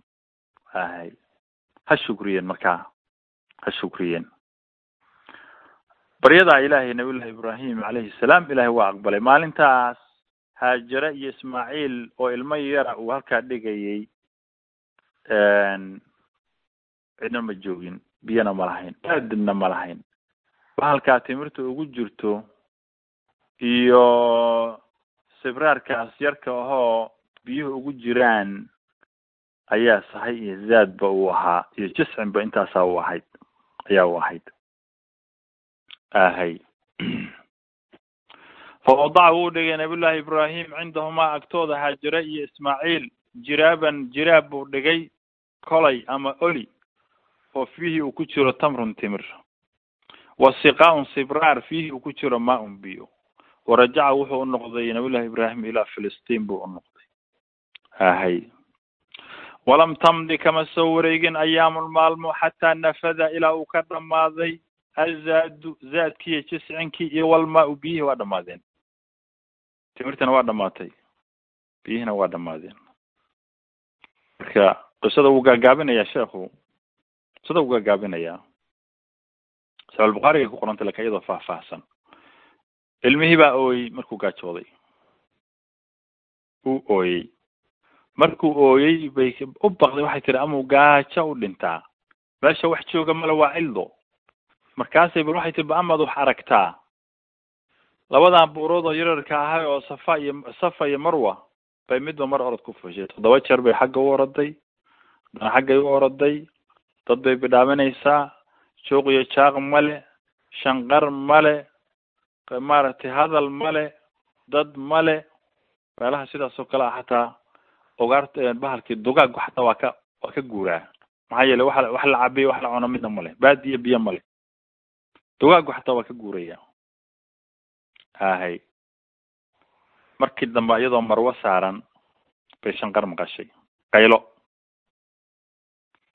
Ahay ha shukriyeen markaa. Ha shukriyeen. Baryadaa ilaahay nabiyullahi ibraahim calayhi salaam ilahay waa aqbalay. Maalintaas haajare iyo ismaaciil oo ilmo yara uu halkaa dhigayay cidna ma joogin biyana ma lahayn aadibna ma lahayn. Bahalkaa timirta ugu jirto iyo sibraarkaas yarka ahoo biyuhu ugu jiraan ayaa sahay iyo zaadba uu ahaa iyo jiscinba intaasaa u ahayd ayaa u ahayd. Ahay (clears throat) fa wadaca wuu dhigay nabiyullaahi ibraahim cindahumaa agtooda haajire iyo ismaaciil jiraaban jiraab buu dhigay kolay ama oli oo fiihi uu ku jiro tamrun timir. Wa siqaaun sibraar fiihi uu ku jiro maa-un biyo warajaca wuxuu u noqday nabiyullahi ibraahim ilaa filistiin buu u noqday. Ahay walam tamdi kama soo wareegin ayaamul maalmo xataa nafada ilaa uu ka dhamaaday azaadu zaadkiiyo jiscinkii iyo walmaa-u biyihii waa dhamaadeen timirtana waa dhamaatay biyihina waa dhamaadeen marka qisada wuu gaagaabinayaa sheekhu qisada wuu gaagaabinayaa saxiix bukhaariga ku qorantay laka iyadoo faahfaahsan ilmihii baa ooyey markuu gaajooday. Uu ooyey. Markuu ooyey bay u baqday waxay tihi amau gaajo u dhintaa. Meesha wax jooga male waa cildo markaasay bal waxay tihi ba amaad wax aragtaa. Labadan buurood oo yararka ahay oo safa iyo safa iyo marwa bay midba mar orod ku fushay. Toddoba jeer bay xagga u oroday haddana xaggay u oroday dad bay bidhaaminaysaa juuq iyo jaaq male shanqar male maaragtay hadal male dad male meelaha sidaas oo kale ah xataa ogaarta bahalkii dugaaggu xataa waa ka waa ka guuraa. Maxaa yeele wax wax la cabiyo wax la cuno midna male baadiyo biyo male dugaaggu xataa waa ka guuraya. Ahay markii dambe iyadoo marwo saaran bay shanqar maqashay qaylo.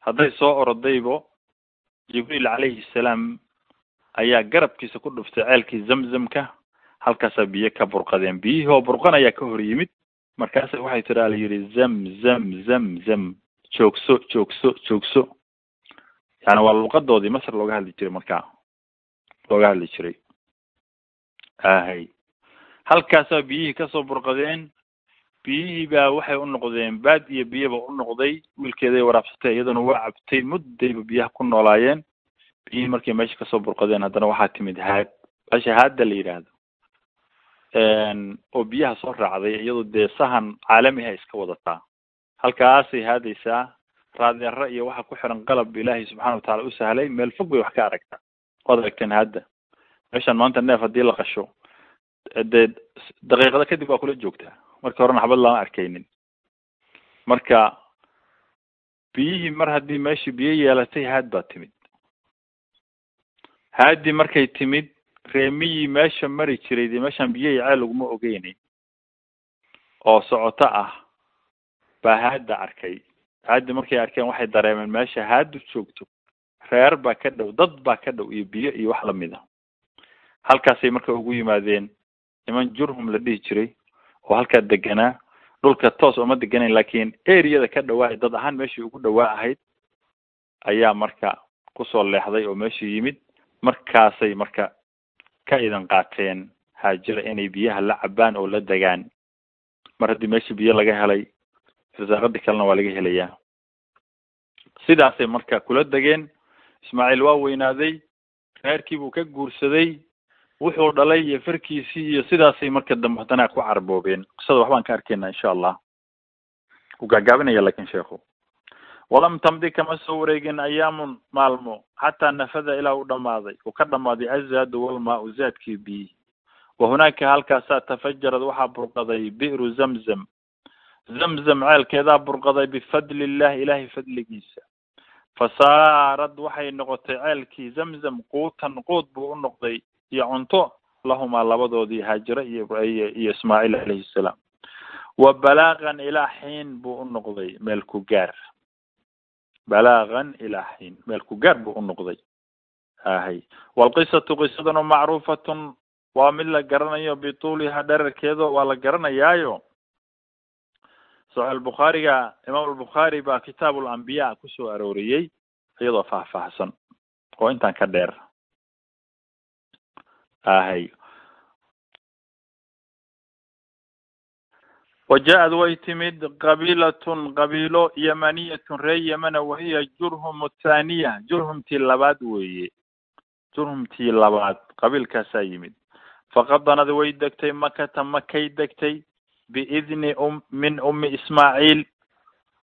Hadday soo orodaybo jibriil calayhi salaam ayaa garabkiisa ku dhuftay ceelkii zamzamka halkaasaa biyo ka burqadeen. Biyihii oo burqanayaa ka hor yimid. Markaasa waxay tiraa la yidhi zam zam zam zam joogso joogso joogso. Yani waa luqadoodii masr looga hadli jiray markaa. Looga hadli jiray. Ahay halkaasaa biyihii ka soo burqadeen. Biyihii baa waxay u noqdeen baad iyo biyaba u noqday. Wiilkeeday waraabsatay iyaduna waa cabtay muddayba biyaha ku noolaayeen biyihii markay meesha ka soo burqadeen haddana waxaa timid haad. Meesha haadda la yidhaahdo oo biyaha soo raacday iyadoo dee sahan caalamiha iska wadataa. Halkaasay haadaysaa raadeero iyo waxa ku xiran qalab ilaahay subxana watacaala u sahlay meel fog bay wax ka aragtaa. Waad aragteen haadda. Meeshan maanta neef haddii la qasho dee daqiiqada kadib waa kula joogtaa. Markii horena xabad lama arkaynin. Marka biyihii mar haddii meeshii biyo yeelatay haad baa timid haadii markay timid reemiyii meesha mari jiray dee meeshaan biyo iyo ceel laguma ogeynin oo socoto ah baa haadda arkay. Haaddi markay arkeen waxay dareemeen meesha haaddu joogto reer baa ka dhow dad baa ka dhow iyo biyo iyo wax la mid a halkaasay marka ugu yimaadeen niman jurhum la dhihi jiray oo halkaa deganaa dhulka toos uma deganayn laakiin areada ka dhawaa dad ahaan meeshii ugu dhawaa ahayd ayaa marka ku soo leexday oo meeshii yimid markaasay marka ka idan qaateen haajira inay biyaha la cabaan oo la degaan mar haddii meeshii biyo laga helay irsaaqadii kalena waa laga helayaa. Sidaasay marka kula degeen ismaaciil waa weynaaday reerkii buu ka guursaday wuxuu dhalay iyo farkiisii iyo sidaasay marka dambe haddana ku carboobeen. Qisada waxbaan ka arkaynaa insha allah. U gaagaabinaya laakiin sheekhu walam tamdi kama soo wareegin ayaamun maalmo xataa nafada ilaa u dhamaaday uu ka dhamaaday azaadu walmaa-u zaadkii biyi wa hunaaka halkaasaa tafajarad waxaa burqaday bi'ru zamzam. Zamzam ceelkeedaa burqaday bifadli illahi ilahay fadligiisa fasaarad waxay noqotay ceelkii zamzam quutan quud buu u noqday iyo cunto lahumaa labadoodii haajira iyo iyo ismaaciil calayhi salaam. Wa balaagan ilaa xiin buu u noqday meel ku gaar balaagan ilaa xiin. Meel ku gaar buu u noqday. Ahay walqisatu qisaduna macruufatun. Waa mid la garanayo bituuliha dherarkeedo waa la garanayaayo. Saxiix bukhaariga imaam albukhaari baa kitaab alambiya ku soo arooriyey iyadoo faahfaahsan. Oo intaan ka dheer. Ahay wa ja-ad way timid qabiilatun qabiilo yamaniyatun ree yamana wahiya jurhum thaniya jurhumtii labaad weeye jurhumtii labaad qabiilkaasaa yimid faqadanad way degtay makata makay degtay biidni um min ummi ismaaciil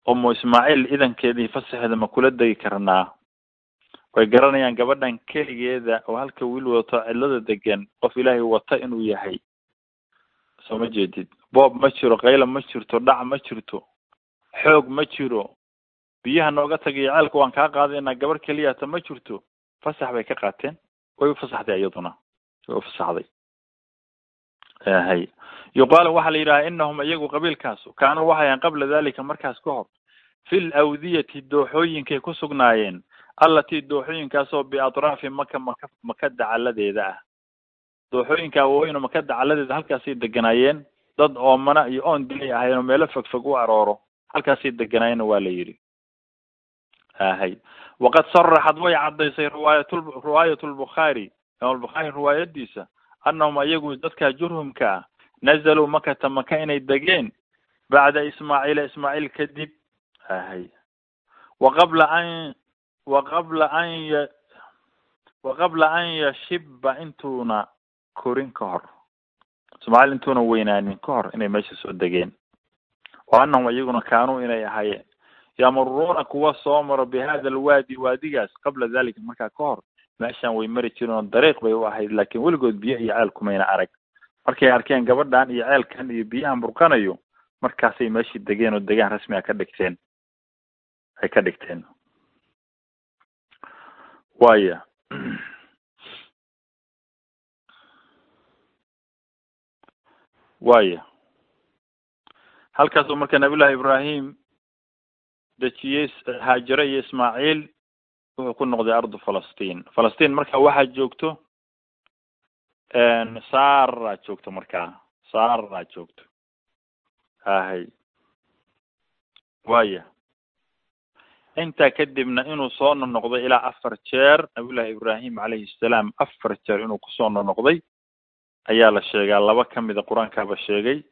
umu ismaaciil idankeedii fasaxeeda ma kula degi karnaa way garanayaan gabadhan keligeeda oo halka wiil wadato cidlada degan qof ilaahay wata inuu yahay soo ma jeedid boob ma jiro qayla ma jirto dhac ma jirto xoog ma jiro. Biyaha nooga tagayo ceelka waan kaa qaadaynaa gabar keliyata ma jirto. Fasax bay ka qaateen. Way ufasaxday iyaduna way ufasaxday hay yuqaalu waxaa la yidhaha inahum iyagu qabiilkaasu kaanuu waxay ahayn qabla dalika markaas ka hor. Fi lawdiyati dooxooyinkay ku sugnaayeen. Allatii dooxooyinkaasoo biatraafi maka maka maka dacaladeeda ah. Dooxooyinka waaweyno maka dacaladeeda halkaasay deganaayeen dad oomana iyo oon dilay ahayen oo meelo fogfog u arooro. Halkaasay deganaayeenna waa la yidhi. Ahay waqad saraxad way caddaysay riwaayat riwaayat lbukhaari imaam albukhaari riwaayadiisa annahum ayagu dadka jurhumka ah nazaluu makata maka inay degeen bacda ismaaciila ismaaciil kadib. Ahay wa qabla an wa qabla an ya wa qabla an yashiba intuuna korin ka hor ismaaciil intuuna weynaanin ka hor inay meesha soo degeen. Wa annahum iyaguna kaanuu inay ahaayeen. Yamuruuna kuwa soo maro bi hada alwaadi waadigaas qabla dalika markaa ka hor meeshaan way mari jireen oo dariiq bay u ahayd laakiin weligood biyo iyo ceel kumayna arag. Markay arkeen gabadhan iyo ceelkan iyo biyahan burqanayo markaasay meeshii degeen oo degaan rasmiga ka dhigteen. Ay ka dhigteen. Waya waya halkaasuu marka nabiyullahi ibrahim dejiyey haajire iyo ismaaciil wuxuu ku noqday ardu falastiin. Falastiin marka waxaa joogto sara joogto markaa sara joogto. Ahay. Waya intaa kadibna inuu soo nonoqday ilaa afar jeer nabiyullahi ibrahim calayhi salaam afar jeer inuu ku soo nonoqday ayaa la sheegaa. Laba kamida qur'aankaaba sheegay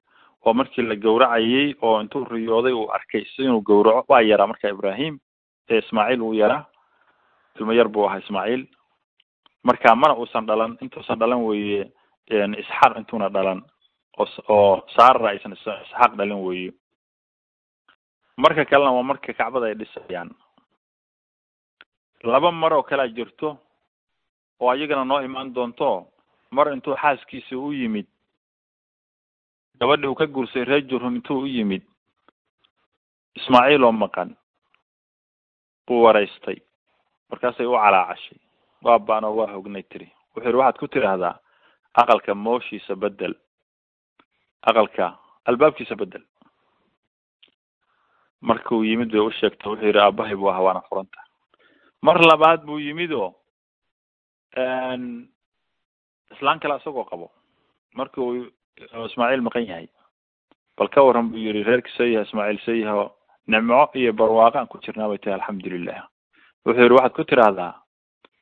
oo markii la gawracayay oo intuu riyooday uu arkay inuu gawraco waa yaraa marka ibrahim ee ismaaciil uu yaraa. Ilmo yar buu ahaa ismaaciil. Marka mana uusan dhalan intuusan dhalan weye isxaaq intuuna dhalan oo oo saara aysan isxaaq dhalin weeye. Marka kalena waa marka kacbada ay dhisayaan. Laba mar oo kalea jirto oo ayagana noo imaan doonto mar intuu xaaskiisi u yimid gabadhi uu ka guursay reer jurhum intuu u yimid ismaaciil oo maqan uu waraystay. Markaasay u calaacashay. Waa baanoo waa hognay tiri. Wuxuu yihi waxaad ku tidhaahdaa aqalka mooshiisa bedel aqalka albaabkiisa bedel markuu yimid bay u sheegtay. Wuxuu yihi aabahay buu ahaa waana furanta mar labaad buu yimid oo islaan kale isagoo qabo. Marki uu ismaaciil maqan yahay. Bal ka waran buu yihi reerki soo yahay ismaaciil soo yahay oo nimco iyo barwaaqo aan ku jirnaa bay tahay alxamdulilah wuxuu yihi waxaad ku tidhaahdaa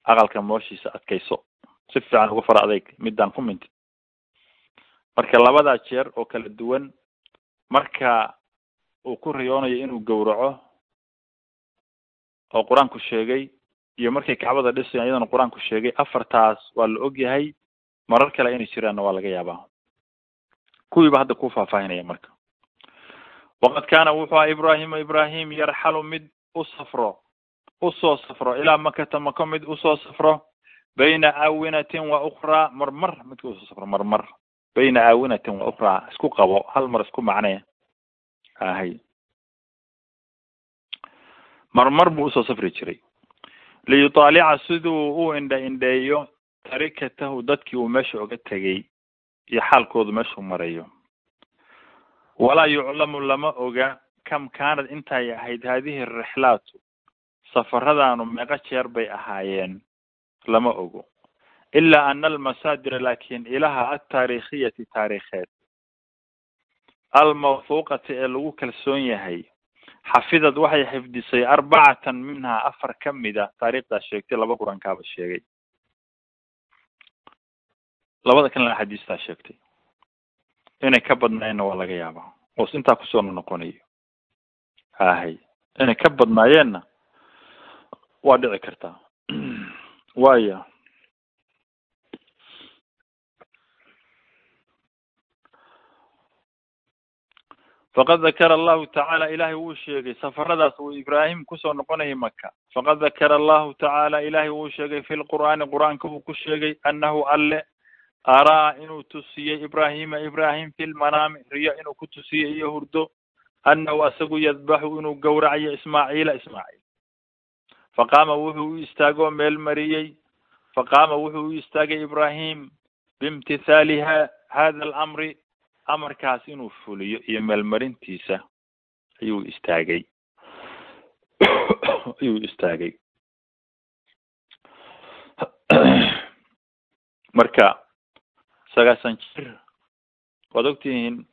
aqalka mooshiisa adkayso. Si fiican uga fara adeyg midaan ku minti. Marka labadaa jeer oo kala duwan marka uu ku riyoonayo inuu gawraco oo qur'aanku sheegay iyo markay kacbada dhisayan iyadana qur'aanku sheegay afartaas waa la og yahay marar kale inay jiraanna waa laga yaabaa. Kuwiiba hadda ku faahfaahinaya marka. Waqad kaana wuxuu aha ibraahimu ibraahim yarxalu mid u safro u soo safro ilaa makata mako mid u soo safro bayna aawinatin wa ukraa marmar midka u soo safro marmar bayna aawinatin wa ukraa isku qabo hal mar isku macnee ahay marmar buu u soo safri jiray. Liyutaalica siduu u indha indheeyo tarikatahu dadkii uu meesha oga tegay iyo xaalkoodu meeshuu marayo walaa yuclamu lama oga kam kaanad intay ahayd haadihi rixlaatu safaradaanu meeqo jeer bay ahaayeen lama ogo. Ilaa ana almasaadira laakin ilaha altaarikhiyati taariikheed almawfuuqati ee lagu kalsoon yahay xafidad waxay xifdisay arbacatan minhaa afar ka mida taariikhdaas sheegtay laba qurankaaba sheegay labada kalena xadiistaa sheegtay inay ka badnaayeenna waa laga yaabaa. Oos intaa ku soo noqonayo ahay inay ka badnaayeenna waa dhici kartaa (clears throat) waya faqad dakara allahu tacaala ilahay wuu sheegay safaradaas uu ibraahim ku soo noqonayay maka faqad dakara allahu tacaala ilahay wuu sheegay fi lqur'aani qur'aanka uu ku sheegay annahu alle araa inuu tusiyey ibraahima ibraahim fi lmanaami riyo inuu ku tusiyey iyo hurdo. Annahu asagu yadbaxu inuu gowracayo ismaaciila ismaaciil. Faqaama wuxuu u istaagoo meel mariyey. Faqaama wuxuu u istaagay ibraahim biimtithaali ha hada alamri amarkaas inuu fuliyo iyo meelmarintiisa ayuu istaagay. (coughs) Ayuu istaagay. (coughs) Marka sagaasan jir waad ogtihiin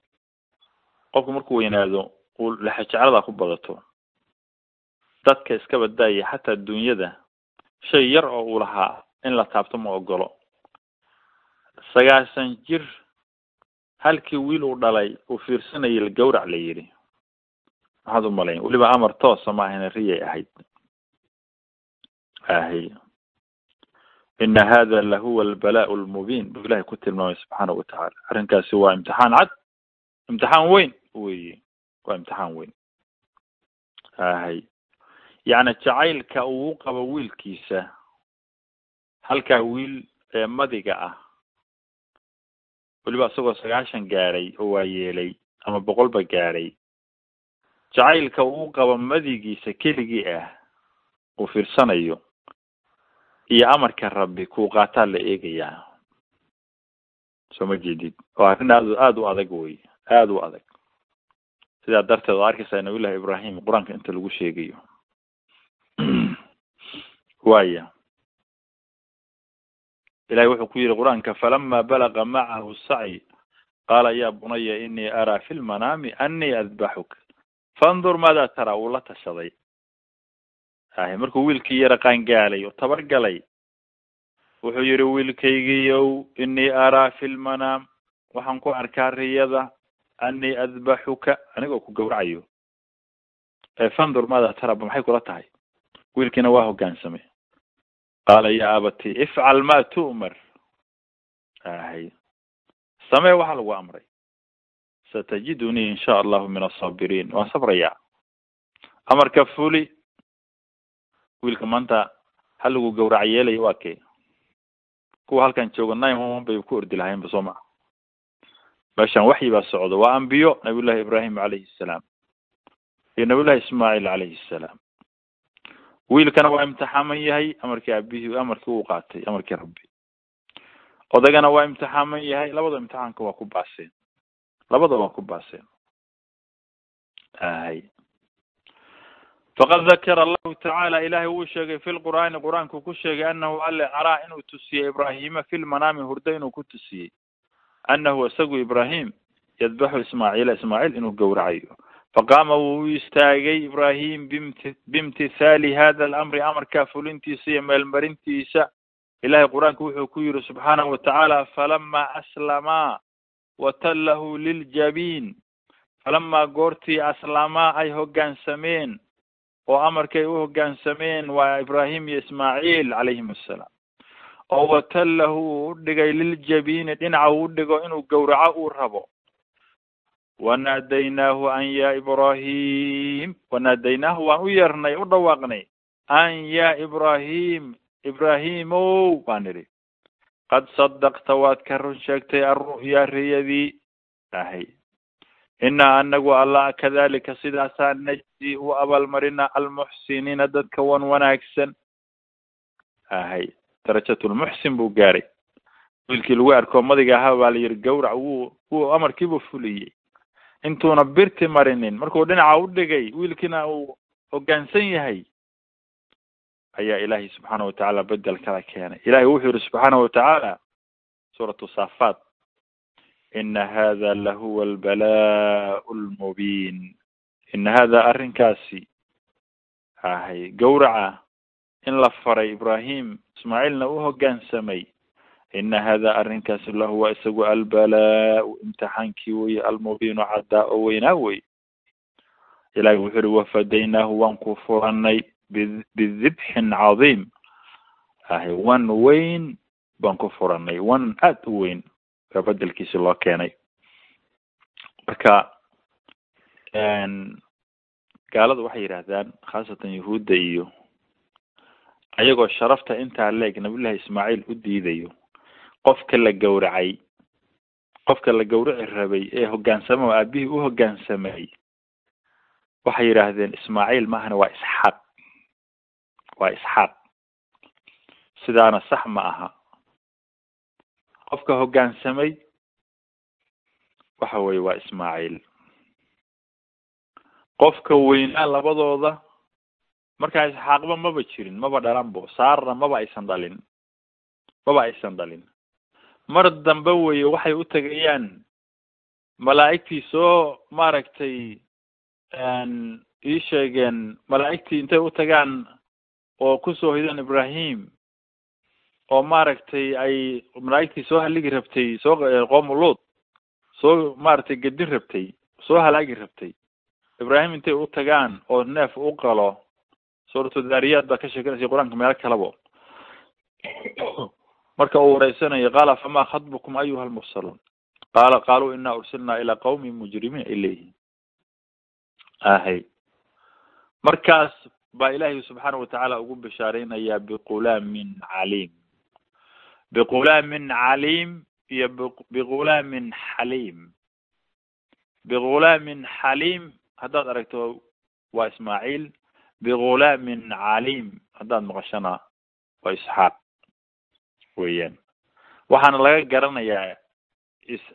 qofku markuu weynaado uu lexejeclada ku badato. Dadka iska badaaya xataa dunyada shay yar oo uu lahaa in la taabto ma ogolo sagaasan jir halkii wiil uu dhalay uu fiirsanayay gawrac la yidhi. Maxaad umalayn weliba amar toosa maahana riyay ahayd. Ahy ina hada lahuwa albalaء lmubiin buu ilahay ku tilmaamay subxaanahu watacaala arrinkaasi waa imtixaan cad imtixaan weyn weye waa imtixaan weyn ahay yacni jacaylka uu qabo wiilkiisa halkaa wiil ee madiga ah weliba isagoo sagaashan gaadhay oo waa yeelay ama boqolba gaadhay jacaylka uu qabo madigiisa keligii ah uu fiirsanayo iyo amarka rabbi kuu qaataa la eegayaa. Soo ma jeedid. Oo arrin aad aada u adag wey aada u adag. Sidaa darteed oo arkaysaa nabiyullahi ibrahim qur'aanka inta lagu sheegayo. (clears throat) Waya ilahay wuxuu ku yihi qur'aanka falama balaga macahu sacyi. Qaala ya bunaya inii araa fi lmanaami anii adbaxuka fandur maada tara wuu la tashaday ahy markuu wiilkii yara qaangaalay oo tabargalay wuxuu yihi wiilkaygiiyow inii araa fi lmanaam waxaan ku arkaa riyada anii adbaxuka. Anigoo ku gawracayo. Fandur maada tara ba maxay kula tahay? Wiilkiina waa hogaansamay. Qaala ya abati ifcal ma tu'mar. Ahay samee waxaa lagu amray. Satajidunii in sha allahu min asaabiriin waan sabrayaa. Amarka fuli wiilka maanta hal lagu gawrac yeelaya waa kee. Kuwa halkan jooga nine bay ku ordi lahayenba soo maa meeshan waxyi baa socda waa ambiyo nabiyullahi ibrahim calayhi salaam iyo nabiyullahi ismaaciil calayhi salaam. Wiilkana waa imtixaaman yahay amarkii aabihii amarkii uu qaatay amarkii rabbi. Odagana waa imtixaaman yahay. Labada imtixaanka waa ku baaseen. Labada waa ku baaseen. Ahay faqad dakara allahu tacaala ilahay wuu sheegay fi lqur'aani qur'aanku ku sheegay anahu alle araa inuu tusiyey ibraahima fi lmanaami hurdo inuu ku tusiyey anahu isagu ibrahim yadbaxu ismaaciila ismaaciil inuu gowracayo faqaama wuu istaagay ibrahim bimt biimtithaali hada alamri amarkaa fulintiisa iyo meelmarintiisa ilahay qur'aanku wuxuu ku yihi subxaanahu watacaala falama aslamaa watallahu liljabiin falamaa goortii aslamaa ay hoggaansameen oo amarkay u hoggaansameen waa ibrahim iyo ismaaciil calayhim assalaam oo watallahu u dhigay liljabiini dhinaca uu dhigo inuu gowraco uu rabo. Wanaadaynaahu an ya ibrahim wanaadaynaahu waan u yeernay u dhawaaqnay. An ya ibrahim ibrahimow baan idhi. Qad sadaqta waad ka run sheegtay arru'ya riyadii ahay inaa anagu allah kadalika sidaasaa najzi u abaalmarina almuxsiniina dadka wan wanaagsan ahay darajatulmuxsin buu gaaray wiilkii lagu arko madiga ahaa baa la yihi gawrac wuu wuu amarkiibuu fuliyey intuuna birti marinin markuu dhinaca u dhigay wiilkiina uu hoggaansan yahay ayaa ilaahay subxaana watacaala bedel kala keenay ilahay wuxuu yihi subxaana watacaala suuratu saafaat ina hada lahuwa albalaau lmubiin ina hada arrinkaasi ahay gawraca in la faray ibrahim ismaaciilna u hoggaansamay ina hada arrinkaasi lahuwa isagu albalaau imtixaankii weye almubiinu caddaa oo weynaa wey ilahi wuxuu uhi wafadaynaahu waan ku furanay bidibxin cadiim ahay wan weyn baan ku furanay wan aad u weyn bedelkiisi loo keenay marka gaaladu waxay yidhaahdaan khaasatan yahuudda iyo ayagoo sharafta intaa leeg nabiyullahi ismaaciil u diidayo qofka la gawracay qofka la gawraci rabay ee hoggaansamo aabihii u hoggaansamay waxay yidhaahdeen ismaaciil maahana waa isxaaq. Waa isxaaq. Sidaana sax ma aha qofka hoggaansamay waxa weye waa ismaaciil. Qofka weynaa labadooda markaa isxaaqba maba jirin maba dhalanbo saarna maba aysan dhalin maba aysan dhalin. Mar dambe weye waxay u tegayaan malaa'igtii soo maaragtay ii sheegeen malaa'igtii intay u tagaan oo ku soo hidaan ibrahim oo maaragtay ay malaa'igtii soo haligi rabtay soo qoomuluud soo maaragtay gedin rabtay soo halaagi rabtay. Ibrahim intay u tagaan oo neef u qalo suuratu daariyaad baa ka sheekanaysa qur'aanka meelo kalabo (coughs) marka uu wareysanayo qaala famaa khadbukum ayuha almursaluun? Qaala qaaluu inaa ursilnaa ilaa qawmi mujrimiin ay leeyihiin ahay markaas baa ilaahay subxaana watacaala ugu bishaareynaya biqulaamin caliim biqulaamin caliim iyo biqulaamin xaliim biqulaamin xaliim haddaad aragto waa ismaaciil biqulaamin caliim haddaad maqashana waa isxaaq weeyaan waxaana laga garanayaa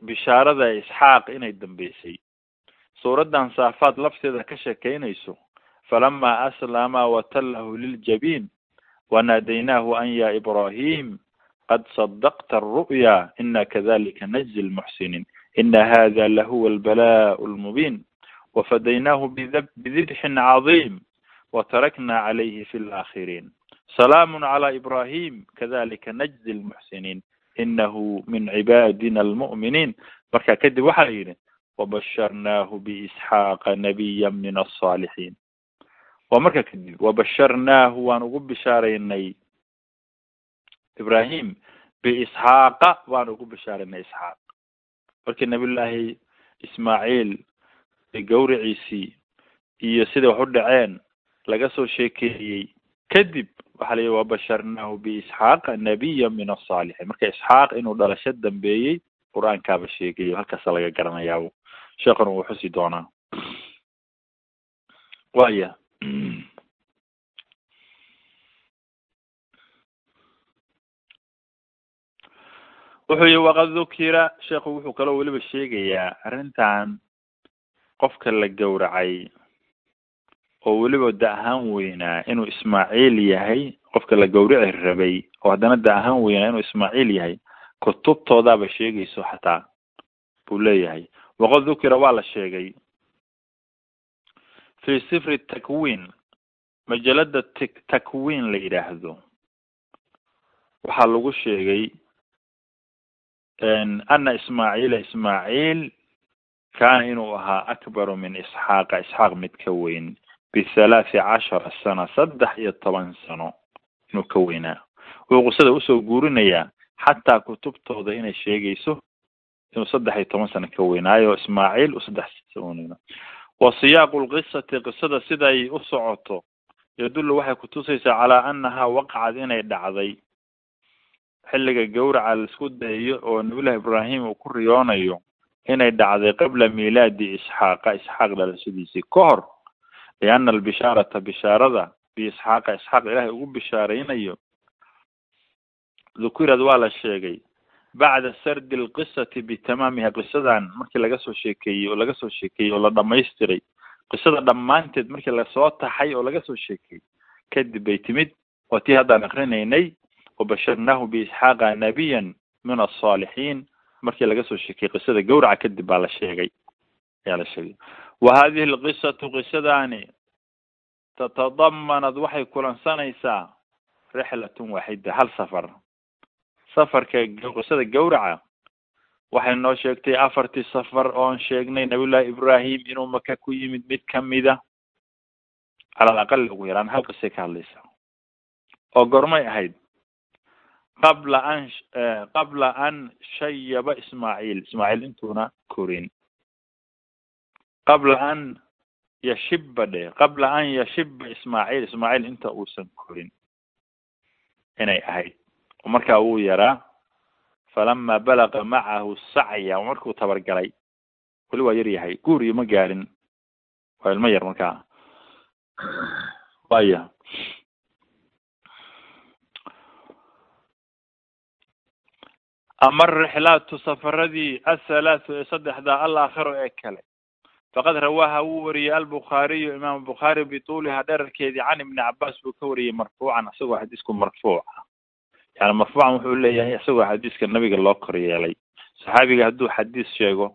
bishaarada isxaaq inay dambeysay suuraddan saafaad lafteeda ka sheekeynayso falama aslama watallahu liljabiin wanaadaynaahu an ya ibrahim qad sadaqta aru'ya ina kadalika najzi lmuxsiniin ina hada lahuwa albalaء lmubiin wafadaynaahu bidibxin cadiim watarakna calayhi fi laakhiriin salaamu calى ibrahim kadalika najzi lmuxsiniin inahu min cibaadina almu'miniin marka kadib waxaa yidhi wabasharnaahu biisxaaqa nabiya min alsaalixiin waa marka kadib wabasharnaahu waan ugu bishaaraynay ibrahim biisxaaqa waan ugu bishaaraynay isxaaq. Markii nabiyullaahi ismaaciil gawriciisii iyo siday wax u dhaceen laga soo sheekeeyey kadib waxaa la yihi wabasharnaahu biisxaaqa nabiya min asaalixiin marka isxaaq inuu dhalasho dambeeyey qur'aankaaba sheegayo halkaasa laga garanayaa sheekuna wuu xusi doonaa. Waya wuxuu yihi waqad dukira. Sheekhu wuxuu kaloo weliba sheegayaa arrintan qofka la gowracay oo weliba da ahaan weynaa inuu ismaaciil yahay qofka la gawrici rabay oo haddana da ahaan weynaa inuu ismaaciil yahay kutubtoodaaba sheegayso xataa buu leeyahay. Waqad dukira waa la sheegay. Fi sifri takwin majalada t takwin la yidhaahdo. Waxaa lagu sheegay ana ismaaciila ismaaciil kaana inuu ahaa akbaru min isxaaqa isxaaq mid ka weyn. Bithalaathi cashara sana saddex iyo toban sano inuu ka weynaa wuxuu qisada u soo guurinayaa xataa kutubtooda inay sheegayso inuu saddex iyo toban sano ka weynaayo. Ismaaciil uu saddex sano wa siyaaqu lqisati qisada siday u socoto. Yadullu waxay kutusaysaa calaa annahaa waqacad inay dhacday xilliga gawraca la isku dayayo oo nabiyullahi ibraahim uu ku riyoonayo inay dhacday qabla miilaadi isxaaqa isxaaq dhalashadiisii. Ka hor lianna albishaarata bishaarada biisxaaqa isxaaq ilaahay ugu bishaaraynayo dhukirad waa la sheegay bacda sardi alqisati bitamaamiha. Qisadan markii laga soo sheekeeyey oo laga soo sheekeeyey oo la dhamaystiray qisada dhammaanteed markii la soo taxay oo laga soo sheekeeyey kadib bay timid oo tii haddaan akrinaynay wabasharnaahu biisxaaqa nabiyan min alsaalixiin markii laga soo sheekeyey qisada gawraca kadib baa la sheegay ayaa la sheegay wa hadihi alqisatu qisadaani tatadamanad waxay kulansanaysaa rixlatun waaxida hal safar safarka qisada gawraca waxay noo sheegtay afartii safar oon sheegnay nabiyullahi ibrahim inuu maka ku yimid mid kamida cala al aqal ugu yaraan hal qisay ka hadlaysa oo gormay ahayd qabla an qabla an shayaba ismaaciil ismaaciil intuuna korin. Qabla an yashiba dhe qabla an yashiba ismaaciil ismaaciil inta uusan korin inay ahayd. Markaa wuu yaraa falama balaga macahu sacya markuu tabargalay weli waa yar yahay. Guur iyo ma gaarin waa ilmo yar markaa waya ama arixlaatu safaradii athalaathu ee saddexda alaakhiro ee kale faqad rawaaha wuu wariyey albukhaariyu imaam bukhaari bituuliha dherarkeedii can ibni cabaas buu ka wariyey marfuucan isagoo xadiisku marfuuca yani marfuucan wuxuu leeyahay isagoo xadiiska nabiga loo koryeelay saxaabiga hadduu xadiis sheego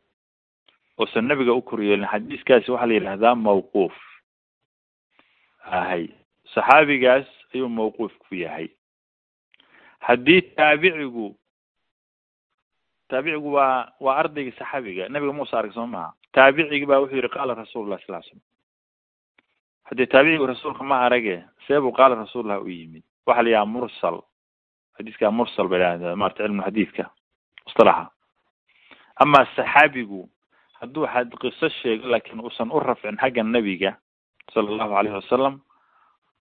uusan nabiga u koryeelin xadiiskaasi waxaa la yidhahdaa mawquuf ahay saxaabigaas ayuu mawquuf ku yahay haddii taabicigu taabicigu waa waa ardaygii saxaabiga. Nabiga muusa arag soo maha taabicigi baa wuxuu yihi qaala rasuulullah sal l slam haddii taabicigu rasuulka ma arage seebuu qaala rasuulullah u yimid. Waxaa la yidhaha mursal. Xadiiska mursal bay dhahda maarata cilmu xadiidka mustalaxa ama saxaabigu hadduu xad qiso sheego laakiin uusan u rafcin xagga nebiga sala allahu alayhi wasalam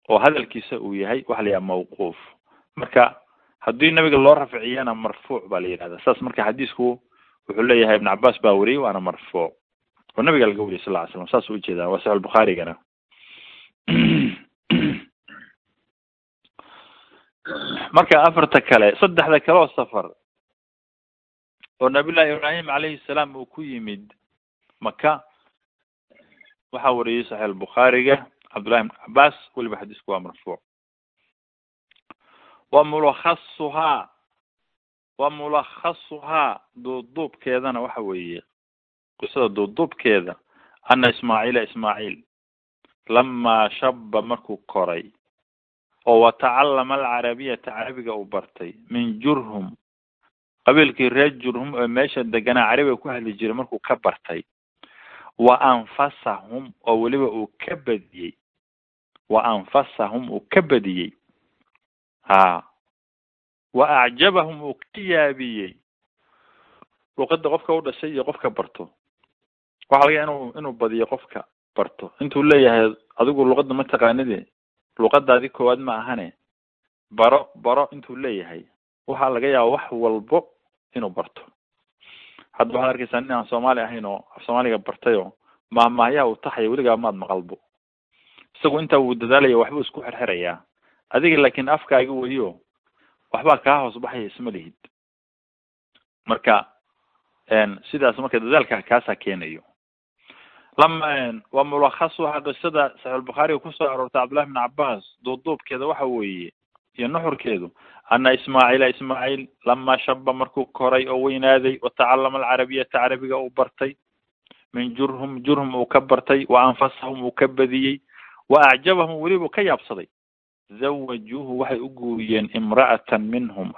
oo hadalkiisa uu yahay waxa la yidhaha mawquuf. Marka haddii nabiga loo rafciyana marfuuc baa la yidhahda saas marka xadiisku wuxuu leeyahay ibn cabaas baa wariyey waana marfuuc. Oo nabiga laga wariyay sal ly slam saas u u jeedaa waa saxix bukhaarigana (clears throat) marka afarta kale saddexda kale oo safar oo nabiyullahi ibraahim calayhi salaam uu ku yimid maka waxaa wariyey saxiix bukhaariga cabdullahi ibn cabaas weliba xadiisku waa marfuuc wa mulakhasuhaa wa mulakhasuhaa duubduubkeedana waxa weeye qisada duubduubkeeda ana ismaaciila ismaaciil lamaa shaba markuu koray oo watacallama alcarabiyata carabiga uu bartay min jurhum qabiilkii reer jurhum oo meesha deganaa carabiga ku hadli jiray markuu ka bartay wa anfasahum oo weliba uu ka badiyey wa anfasahum uu ka badiyey ha. Wa acjabahum uu ka yaabiyey luqada qofka u dhashay iyo qofka barto. Waxa laga inuu inuu badiyo qofka barto. Intuu leeyahay adigu luqadda ma taqaanide luqadaadi koowaad ma ahane. Baro baro intuu leeyahay waxaa laga yaaba wax walbo inuu barto. Hadda waxaad arkeysaa nin aan soomaali ahayn oo af soomaaliga bartayoo mahmahyaha uu taxaya weligaa maad maqalbo. Isagu intaa wuu dadaalaya waxbuu isku xerxerayaa adiga laakiin afkaaga weliyo waxbaa kaa hoos baxaya isma lihid. Marka sidaas marka dadaalka kaasaa keenayo. Lama waa mulakhasuha qisada saxiixulbukhaariga ku soo aroortay cabdullahi bn cabaas duubduubkeeda waxa weeye iyo nuxurkeedu. Ana ismaaciila ismaaciil lama shaba markuu koray oo weynaaday watacallama alcarabiyata carabiga uu bartay. Min jurhum jurhum uu ka bartay wa anfasahum uu ka badiyey. Wa acjabahum weliba ka yaabsaday zawajuuhu waxay u guuriyeen imra'atan minhum.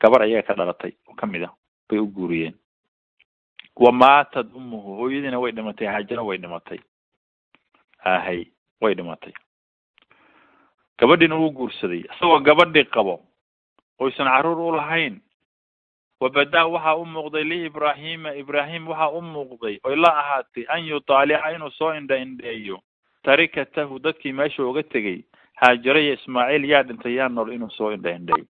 Gabar ayaga ka dhalatay oo ka mid ah bay u guuriyeen. Wa maatad umuhu hooyadiina way dhimatay haajana way dhimatay. Ahay way dhimatay. Gabadhiina wuu guursaday isagoo gabadhii qabo oysan carruur u lahayn. Wabada waxaa u muuqday liibrahima ibrahim waxaa u muuqday oy la ahaatay an yutaalica inuu soo indha indheeyo tarikatahu dadkii meesha uga tegey haajara iyo ismaaciil yaa dhintay yaa nool inuu soo indha indheeyo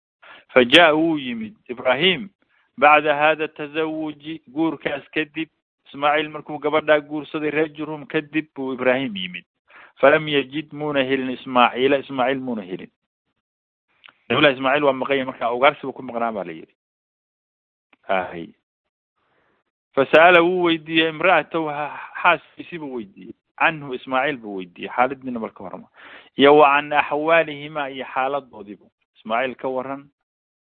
fa jaa wuu yimid. Ibrahim bacda hada tazawuji guurkaas kadib ismaaciil markuu gabadhaa guursaday reer kadib buu ibrahim yimid. Falam yajid muuna helin ismaaciila ismaaciil muuna helin. Nabillahi ismaaciil waa maqanya markaa ugaarsi buu ku maqnaa ba la yidhi. Ahay fasa'ala wuu weydiiyey imra'atahu xaaskiisii buu weydiiyey canhu ismaaciil buu weydiiyey xaaladiina marka horma iyo wa can axwaalihima iyo xaaladoodiibu ismaaciil ka waran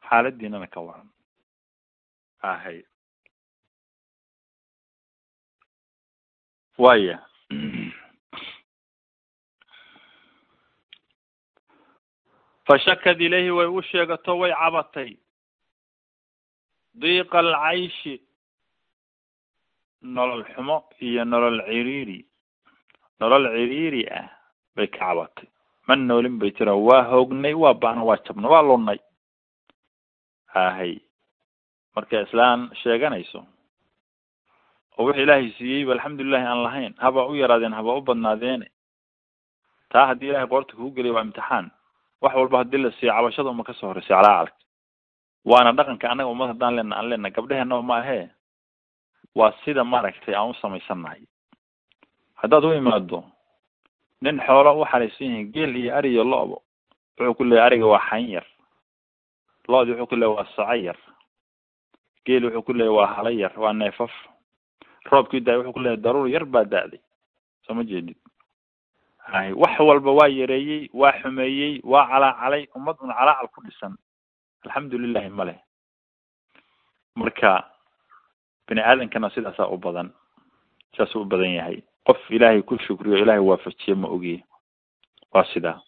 xaaladiinana ka waran ahay waya fashakad ilayhi way u sheegato way cabatay diiqa alcayshi nolol xumo iyo nolol ciriiri nolol ciriiri ah bay ka cabatay ma noolin bay tira waa hoognay waa baana waa jabnay waa lunnay. Ahay marka islaan sheeganayso oo wixii ilaahay siiyeyba alxamdulilahi aan lahayn haba u yaraadeen haba u badnaadeene taa haddii ilahay qoorta kuu geliya waa imtixaan. Wax walba haddii la siiyo cabashada uma ka soo horreysay calaacalka waana dhaqanka annaga ummad haddaan lena aan lena gabdheheena ma ahee waa sida maaragtay aan u samaysannahay haddaad u imaado nin xoolo u xaraysan yihiin geel iyo ari iyo lo-bo wuxuu ku leeyahy ariga waa xayn yar lo-di wuxuu ku leeyahy waa saco yar geel wuxuu ku leeyahy waa hala yar waa neefaf roobkii daay wuxuu ku leeyahy daruur yar baa da-day soo ma jeedid? Hay wax walba waa yareeyey waa xumeeyey waa calaacalay ummad un calaacal ku dhisan. Alxamdulilahi ma leh. Marka bini aadankana sidaasaa u badan sidaasuu u badan yahay qof ilaahay ku shukriyo ilaahay waafajiye ma ogiye waa sidaa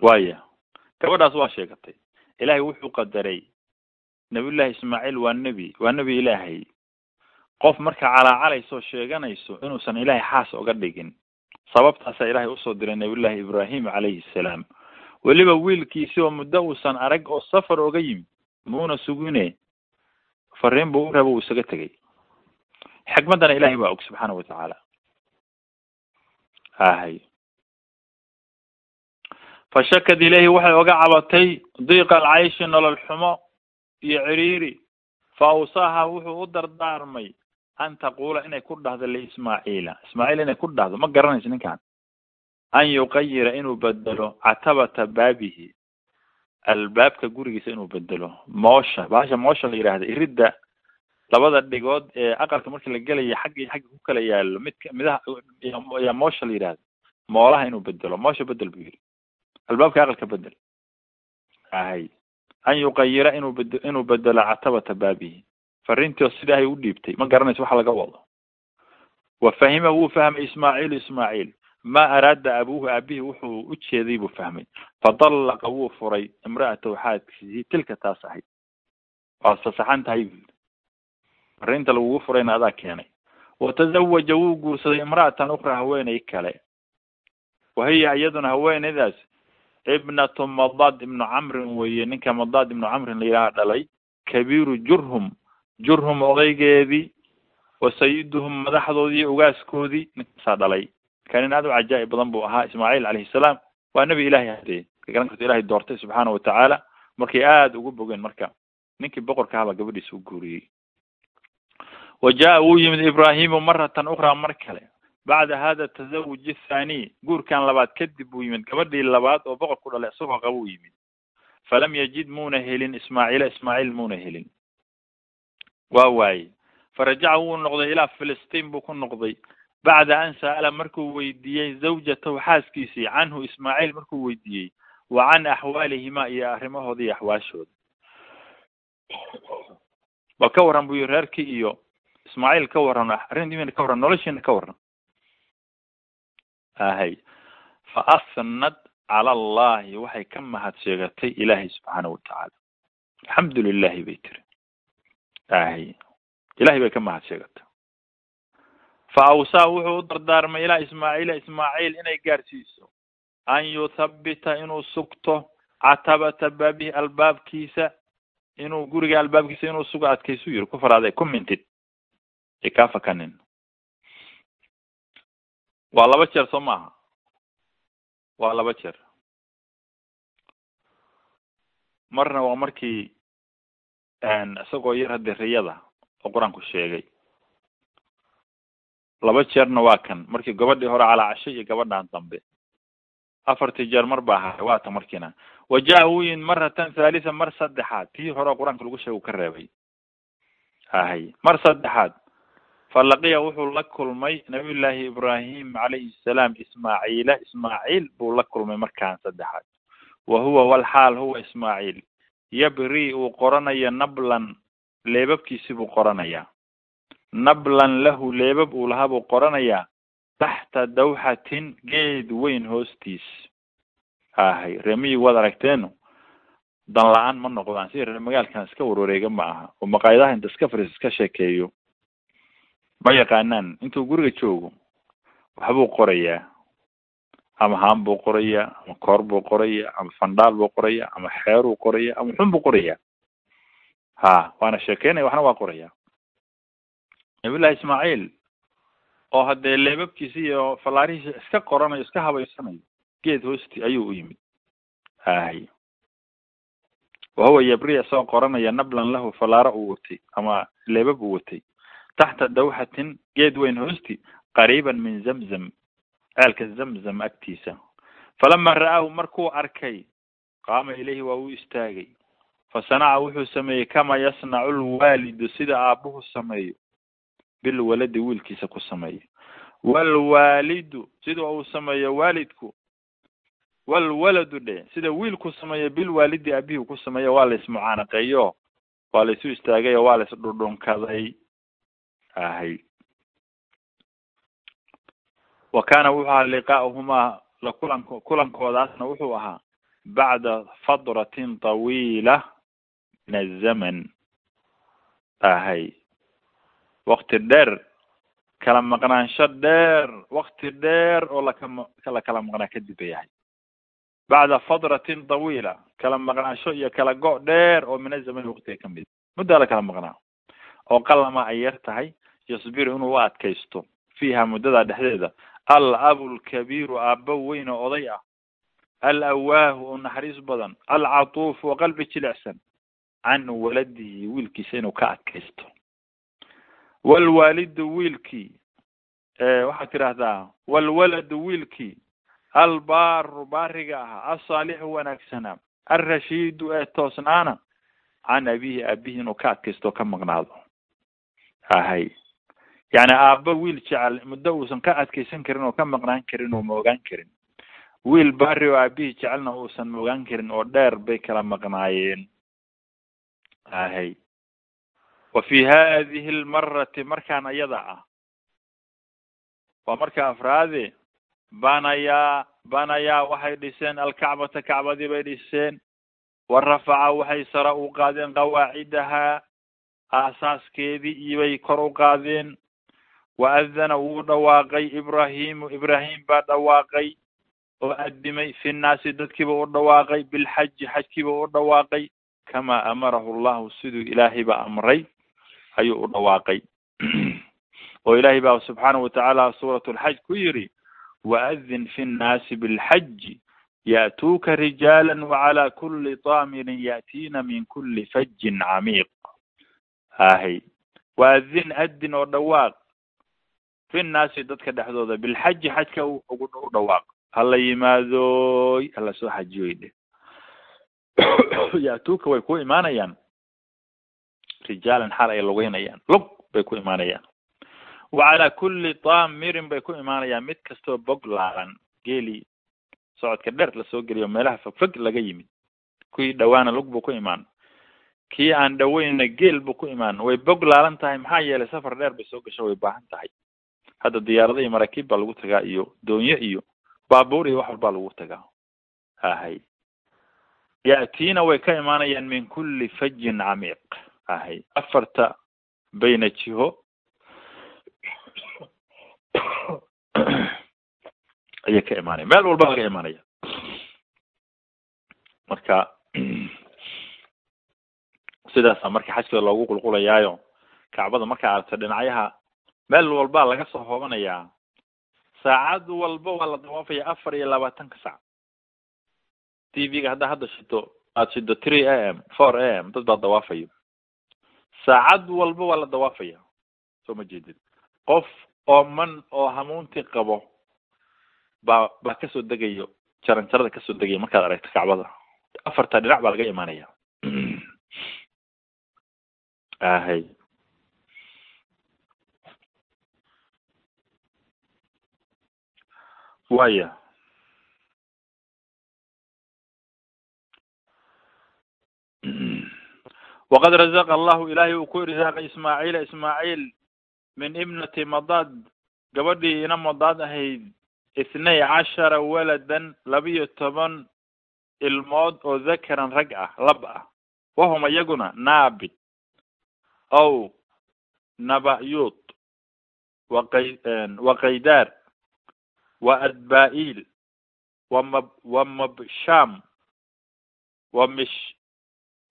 waya gabadhaas waa sheegatay. Ilaahay wuxuu qadaray nabiyullahi ismaaciil waa nebi waa nebi ilaahay. Qof marka calaacalayso sheeganayso inuusan ilaahay xaas oga dhigin sababtaasaa ilaahay u soo diray nabiyullahi ibraahim calayhi salaam. Weliba wiilkiisi oo muddo uusan arag oo safar oga yimid muuna sugine. Fariin buu u raba uu isaga tegay xikmaddana ilahay baa og subxaana watacaala ahay fashakad ilayhi waxay oga cabatay diiqa alcayshi nolol xumo iyo ciriiri fa awsaaha wuxuu u dardaarmay an taquula inay ku dhahdo liismaaciila ismaaciil inay ku dhahdo ma garanayso ninkan an yuqayira inuu bedelo catabata baabihi albaabka gurigiisa inuu bedelo moosha baasha moosha la yidhaahda iridda labada dhigood ee aqalka marki la gelaya xagga xagga ku kala yaalo midka midaha yaa moosha la yidhahda moolaha inuu bedelo moosha bedel buu yidhi albaabka aqalka bedel. Ahay an yuqayira inuu bed inuu bedelo catabata baabihi fariintii oo sida ay u dhiibtay. Ma garanayso waxa laga wado. Wa fahima wuu fahmay ismaaciilu ismaaciil. Ma araada abuuhu aabihii wuxuu u jeeday buu fahmay. Fadallaqa wuu furay imra'atahu xaadkiisii tilka taas ahayd. Waa sasaxan tahay. bu fariinta lagugu furayna adaa keenay watazawaja wuu guursaday imra'atan ukra haweeney kale. Wahiya iyaduna haweeneydaas ibnatu madad ibnu camrin weeye ninka madad ibnu camrin la yidhaha dhalay kabiiru jurhum jurhum odaygeedii wa sayiduhum madaxdoodii ugaaskoodii ninkaasaa dhalay. Kanin aad u cajaa'ib badan buu ahaa ismaaciil calayhi salaam. Waa nebi ilahay hadee garan karto ilahay doortay subxaana watacaala markay aada ugu bogeen marka ninkii boqorka ahabaa gabadhiisa u guuriyey wa jaa wuu yimid ibraahimu maratan ukraa mar kale bacda hada tazawuj athani guurkan labaad kadib buu yimid gabadhii labaad oo boqorku dhalay isagoo qaba u yimid falam yajid muuna helin ismaaciila ismaaciil muuna helin waa waaye farajaca wuu noqday ilaa filistiin buu ku noqday bacda an sa'ala markuu weydiiyey zawjatahu xaaskiisii canhu ismaaciil markuu weydiiyey wa can axwaalihima iyo arrimahooda iyo axwaashooda bal ka warran buu yihi reerkii iyo ismaaciil ka warran arrintiina ka warran noloshiina ka warran ahay fa asnad cala allahi waxay ka mahad sheegatay ilaahay subxaana watacaala alxamdu lilahi bay tiri. Ahay ilahay bay ka mahad sheegatay. Fa awsaa wuxuu u dardaarmay ilaa ismaaciila ismaaciil inay gaarsiiso. An yuthabbita inuu sugto catabata baabihi albaabkiisa inuu guriga albaabkiisa inuu sugo adkaysu yiri ku faraaday ku ay kaa fakanin. Waa laba jeer soo maaha. Waa laba jeer. Marna waa markii isagoo yar hadde riyada oo qur'aanku sheegay. Laba jeerna waa kan markii gabadhii hore calaa casho iyo gabadhan dambe. Afartii jeer mar baa haray waata markiina. Waja wuu yimid maratan thalitha mar saddexaad. Tii hore qur'aanka lagu sheeg u ka reebay. Ahay mar saddexaad falaqiya wuxuu la kulmay nabiyullaahi ibraahim calayhi salaam ismaaciila ismaaciil buu la kulmay markaan saddexaad. Wa huwa walxaal huwa ismaaciil. Yabri uu qoranayo nablan leebabkiisi buu qoranayaa nablan lahu leebab uu lahaa buu qoranayaa taxta dawxatin geed weyn hoostiis. Ahay reemihii waad aragteenu? Dan la'aan ma noqdaan. Si reer magaalkan iska warwareega ma aha. Oo maqaayadaha inta iska fariis iska sheekeeyo ma yaqaanaan intuu guriga joogo. Waxbuu qorayaa ama haan buu qorayaa ama koor buu qorayaa ama fandhaal buu qorayaa ama xeeruu qorayaa ama xun buu qorayaa. Ha waana sheekeynaya waxna waa qorayaa. Nabiyullahi ismaaciil oo haddee leebabkiisa iyo fallaarihiisa iska qoranayo iska habaysanayo geed hoosti ayuu u yimid. Ahay wahuwa yabri isagoo qoranaya nablan lahu fallaaro uu watay ama leebab uu watay taxta dawxatin geed weyn hoosti qariiban min zamzam ceelka zamzam agtiisa falama ra'aahu markuu arkay qaama ilayhi waa uu istaagay fa sanaca wuxuu sameeyey kama yasnacu lwaalidu sida aabuhu sameeyo bilwaladi wiilkiisa ku sameeyo walwaalidu sida uu sameeyo waalidku walwaladu dhe sida wiilku sameeyo bilwaalidi aabihii ku sameeyo waa la ismucaanaqeeyo waa la isu istaagay oo waa la isdhudhunkaday ahay wa kaana wuxuu ahaa liqaa'uhumaa la kulan kulankoodaasna wuxuu ahaa bacda fadratin tawiila min azaman ahay wakti dheer kala maqnaansho dheer wakti dheer oo lakama la kala maqnaa kadib bay ahay bacda fadratin tawiila kala maqnaansho iyo kala go' dheer oo min azamani waktiga ka mid muddaa la kala maqnaa oo qalama ay yar tahay yasbiru inuu u adkaysto fiiha muddadaa dhexdeeda. Al abulkabiiru aabba weyn oday ah. Al awaahu oo naxariis badan. Alcatuuf oo qalbi jilicsan. Can waladihi wiilkiisa inuu ka adkaysto. Walwaalidu wiilkii waxaad tidhaahdaa walwaladu wiilkii albaaru baariga ahaa alsaalixu wanaagsanaa alrashiidu ee toosnaana. Can abihi aabihi inuu ka adkaysto ka maqnaado. Ahay yani aabba wiil jecel muddo uusan ka adkaysan karin oo ka maqnaan karin oo ma ogaan karin. Wiil baari oo aabihii jecelna uusan ma ogaan karin oo dheer bay kala maqnaayeen. Ahay wa fi hadihi lmarati markaan ayada ah. Waa marka afraade banayaa banayaa waxay dhiseen alkacbata kacbadii bay dhiseen. Wa rafaca waxay sara u qaadeen qawaacidahaa. Aasaaskeedii iyobay kor u qaadeen wa adana wuu dhawaaqay ibrahimu ibrahim baa dhawaaqay oo addimay fi nnaasi dadkiiba u dhawaaqay bilxaji xajkiiba u dhawaaqay kama amarahu llahu siduu ilaahay ba amray ayuu u dhawaaqay oo ilaahay baa subxaanahu watacaala suurat lxaj ku yidhi waadin fi nnaasi bilxaji ya'tuuka rijaala wacala kuli taamirin ya'tiina min kuli fajin camiiq ahay waadin adin oo dhawaaq fi nnaasi dadka dhexdooda bilxaji xajka ugu u dhawaaq hala yimaadooy hala soo xajiyoy dhe ya'tuuka way ku imaanayaan rijaalan xaal ay lugeynayaan lug bay ku imaanayaan wacalaa kulli taamirin bay ku imaanayaan mid kastoo bog laalan geeli socodka dheer la soo geliyo meelaha fogfog laga yimid kuwii dhawaana lug buu ku imaan kii aan dhaweynna geel buu ku imaan way bog laalan tahay maxaa yeelay safar dheer bay soo gasho way baahan tahay hadda diyaarada iyo maraakiib baa lagu tagaa iyo doonyo iyo baabuur iyo wax walbaa lagu tagaa. Ahay. Ya'tiina way ka imaanayaan min kulli fajin camiiq. Ahay. Afarta bayna jiho. (coughs) Ayay ka imaanaya meel walba laga imaanaya marka (clears throat) sidaasa marka xajka loogu qulqulayaayo kacbada markaa aragta dhinacyaha meel walbaa laga soo hoobanayaa saacad walba waa la dawaafaya afar iyo labaatanka sac t v-ga haddaa hadda shido aad shido three a m four a m dad baa dawaafayo saacad walba waa la dawaafaya soo ma jeedid qof ooman oo hamuuntii qabo baa baa ka soo degayo jaran jarada ka soo degaya markaad aragto kacbada. Afarta dhinac baa laga imaanaya (clears throat) ahay waya waqad razaqa allahu ilaahay uu ku irsaaqay ismaaciila ismaaciil min ibnati madad gabadhii ina madaad ahayd ithnay cashara waladan labiyo toban ilmood oo dakaran rag ah lab ah wahum iyaguna naabit ow nabayut waqay waqaydaar wa adbaa'il wamab xadad wa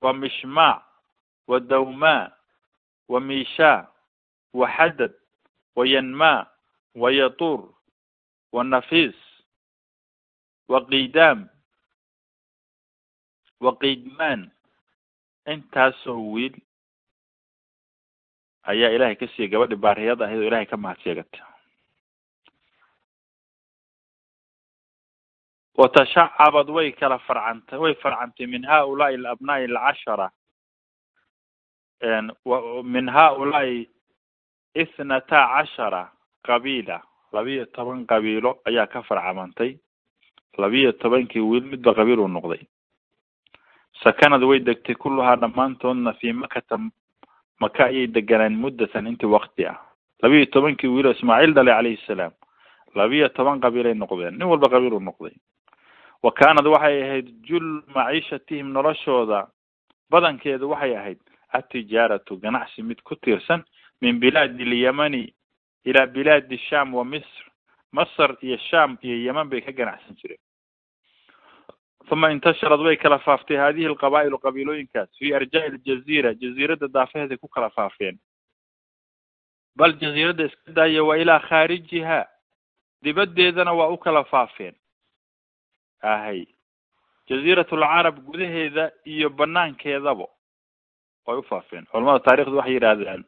wamishma wa wamisha wa wayanma wa wanafiis wa waqiidmaan intaasoo wiil ayaa ilaahay ka siiyey gabadhi baariyada ahayd oo ilaahay ka mahad sheegatay watashacabad way kala farcantay way farcantay min haulaai alabnaa'i alcashara. Min haulaai ithnata cashara qabiila. Labiyo toban qabiilo ayaa ka farcamantay. Labiyo tobankii wiil midba qabiil uu noqday. Sakanad way degtay kulluhaa dhammaantoodna fii makata maka ayay deganaan muddatan intii wakti ah. Labiyo tobankii wiiloo ismaaciil dhalay calayhi salaam. Labiyo toban qabiilay noqdeen. Nin walba qabiil uu noqday wa kaanad waxay ahayd jul maciishatihim noloshooda. Badankeedu waxay ahayd atijaaratu ganacsi mid ku tiirsan min bilaadi alyamani ilaa bilaadi sham wa misr. Masr iyo sham iyo yeman bay ka ganacsan jireen. Uma intasharad way kala faaftay hadihi alqabaa'ilu qabiilooyinkaas fi arjaa'i aljaziira jaziiradda daafaheeday ku kala faafeen. Bal jaziiradda iska daaya wa ilaa khaarijiha. Dibaddeedana waa u kala faafeen ahay. Jaziirat alcarab gudaheeda iyo banaankeedaba way u faafeen. Culamada taarikhdu waxay yidhaahdaan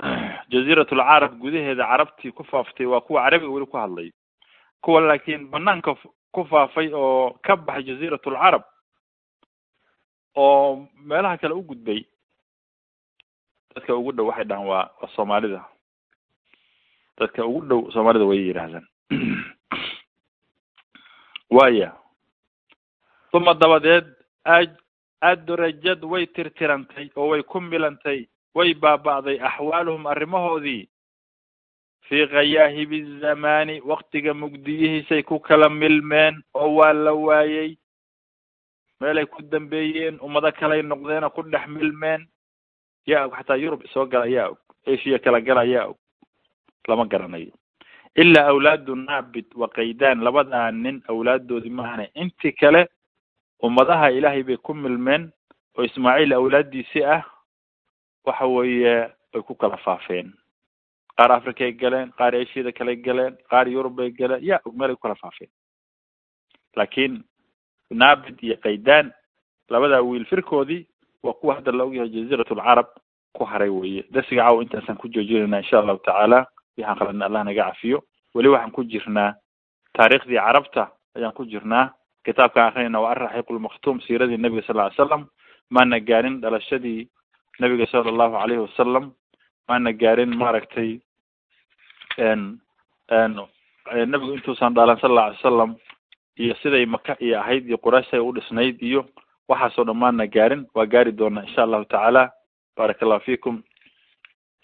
(clears throat) jaziirat alcarab gudaheeda carabtii ku faaftay waa kuwa carabiga weli ku hadlay. Kuwa laakiin banaanka ku faafay oo ka baxay jaziirat alcarab oo meelaha kale u gudbay dadka ugu dhow waxay dhahaan waa waa soomaalida. Dadka ugu dhow soomaalida way yidhaahdaan (clears throat) waya uma dabadeed a adrajad way tirtirantay oo way ku milantay way baaba'day axwaaluhum arrimahoodii. Fii khayaahibi zamaani waktiga mugdiyihiisay ku kala milmeen oo waa la waayey meelay ku dambeeyeen ummado kaley noqdeenoo ku dhex milmeen. Yaa og xataa yurub soo gala yaa og asia kala gala yaa og lama garanayo ilaa awlaadu naabit wa kaydaan labadaa nin awlaaddoodii maahane intii kale ummadaha ilaahay bay ku milmeen oo ismaaciil awlaaddiisi ah waxa weeye way ku kala faafeen. Qaar africay galeen qaar asiada kaley galeen qaar yurub bay galeen ya meelay ku kala faafeen. Laakiin naabit iyo kaydaan labadaa wiil firkoodii waa kuwa hadda la ogyahay jaziirat alcarab ku haray weye darsiga caawa intaasaan ku joojinayna insha allahu tacaala waxaan qaladna allah naga cafiyo. Weli waxaan ku jirnaa taariikhdii carabta ayaan ku jirnaa kitaabkaan akrinayna waa alraxiiq lmaktuum siiradii nabiga sal ly slam maana gaarin dhalashadii nabiga sala allahu alayhi wasalam maana gaarin maaragtay nabigu intuusan dhalan sal alla alay salam iyo siday maka iyo ahayd iyo qurayshay u dhisnayd iyo waxaasoo dhan maana gaarin. Waa gaari doonaa insha allahu tacaala. Baaraka allahu fikum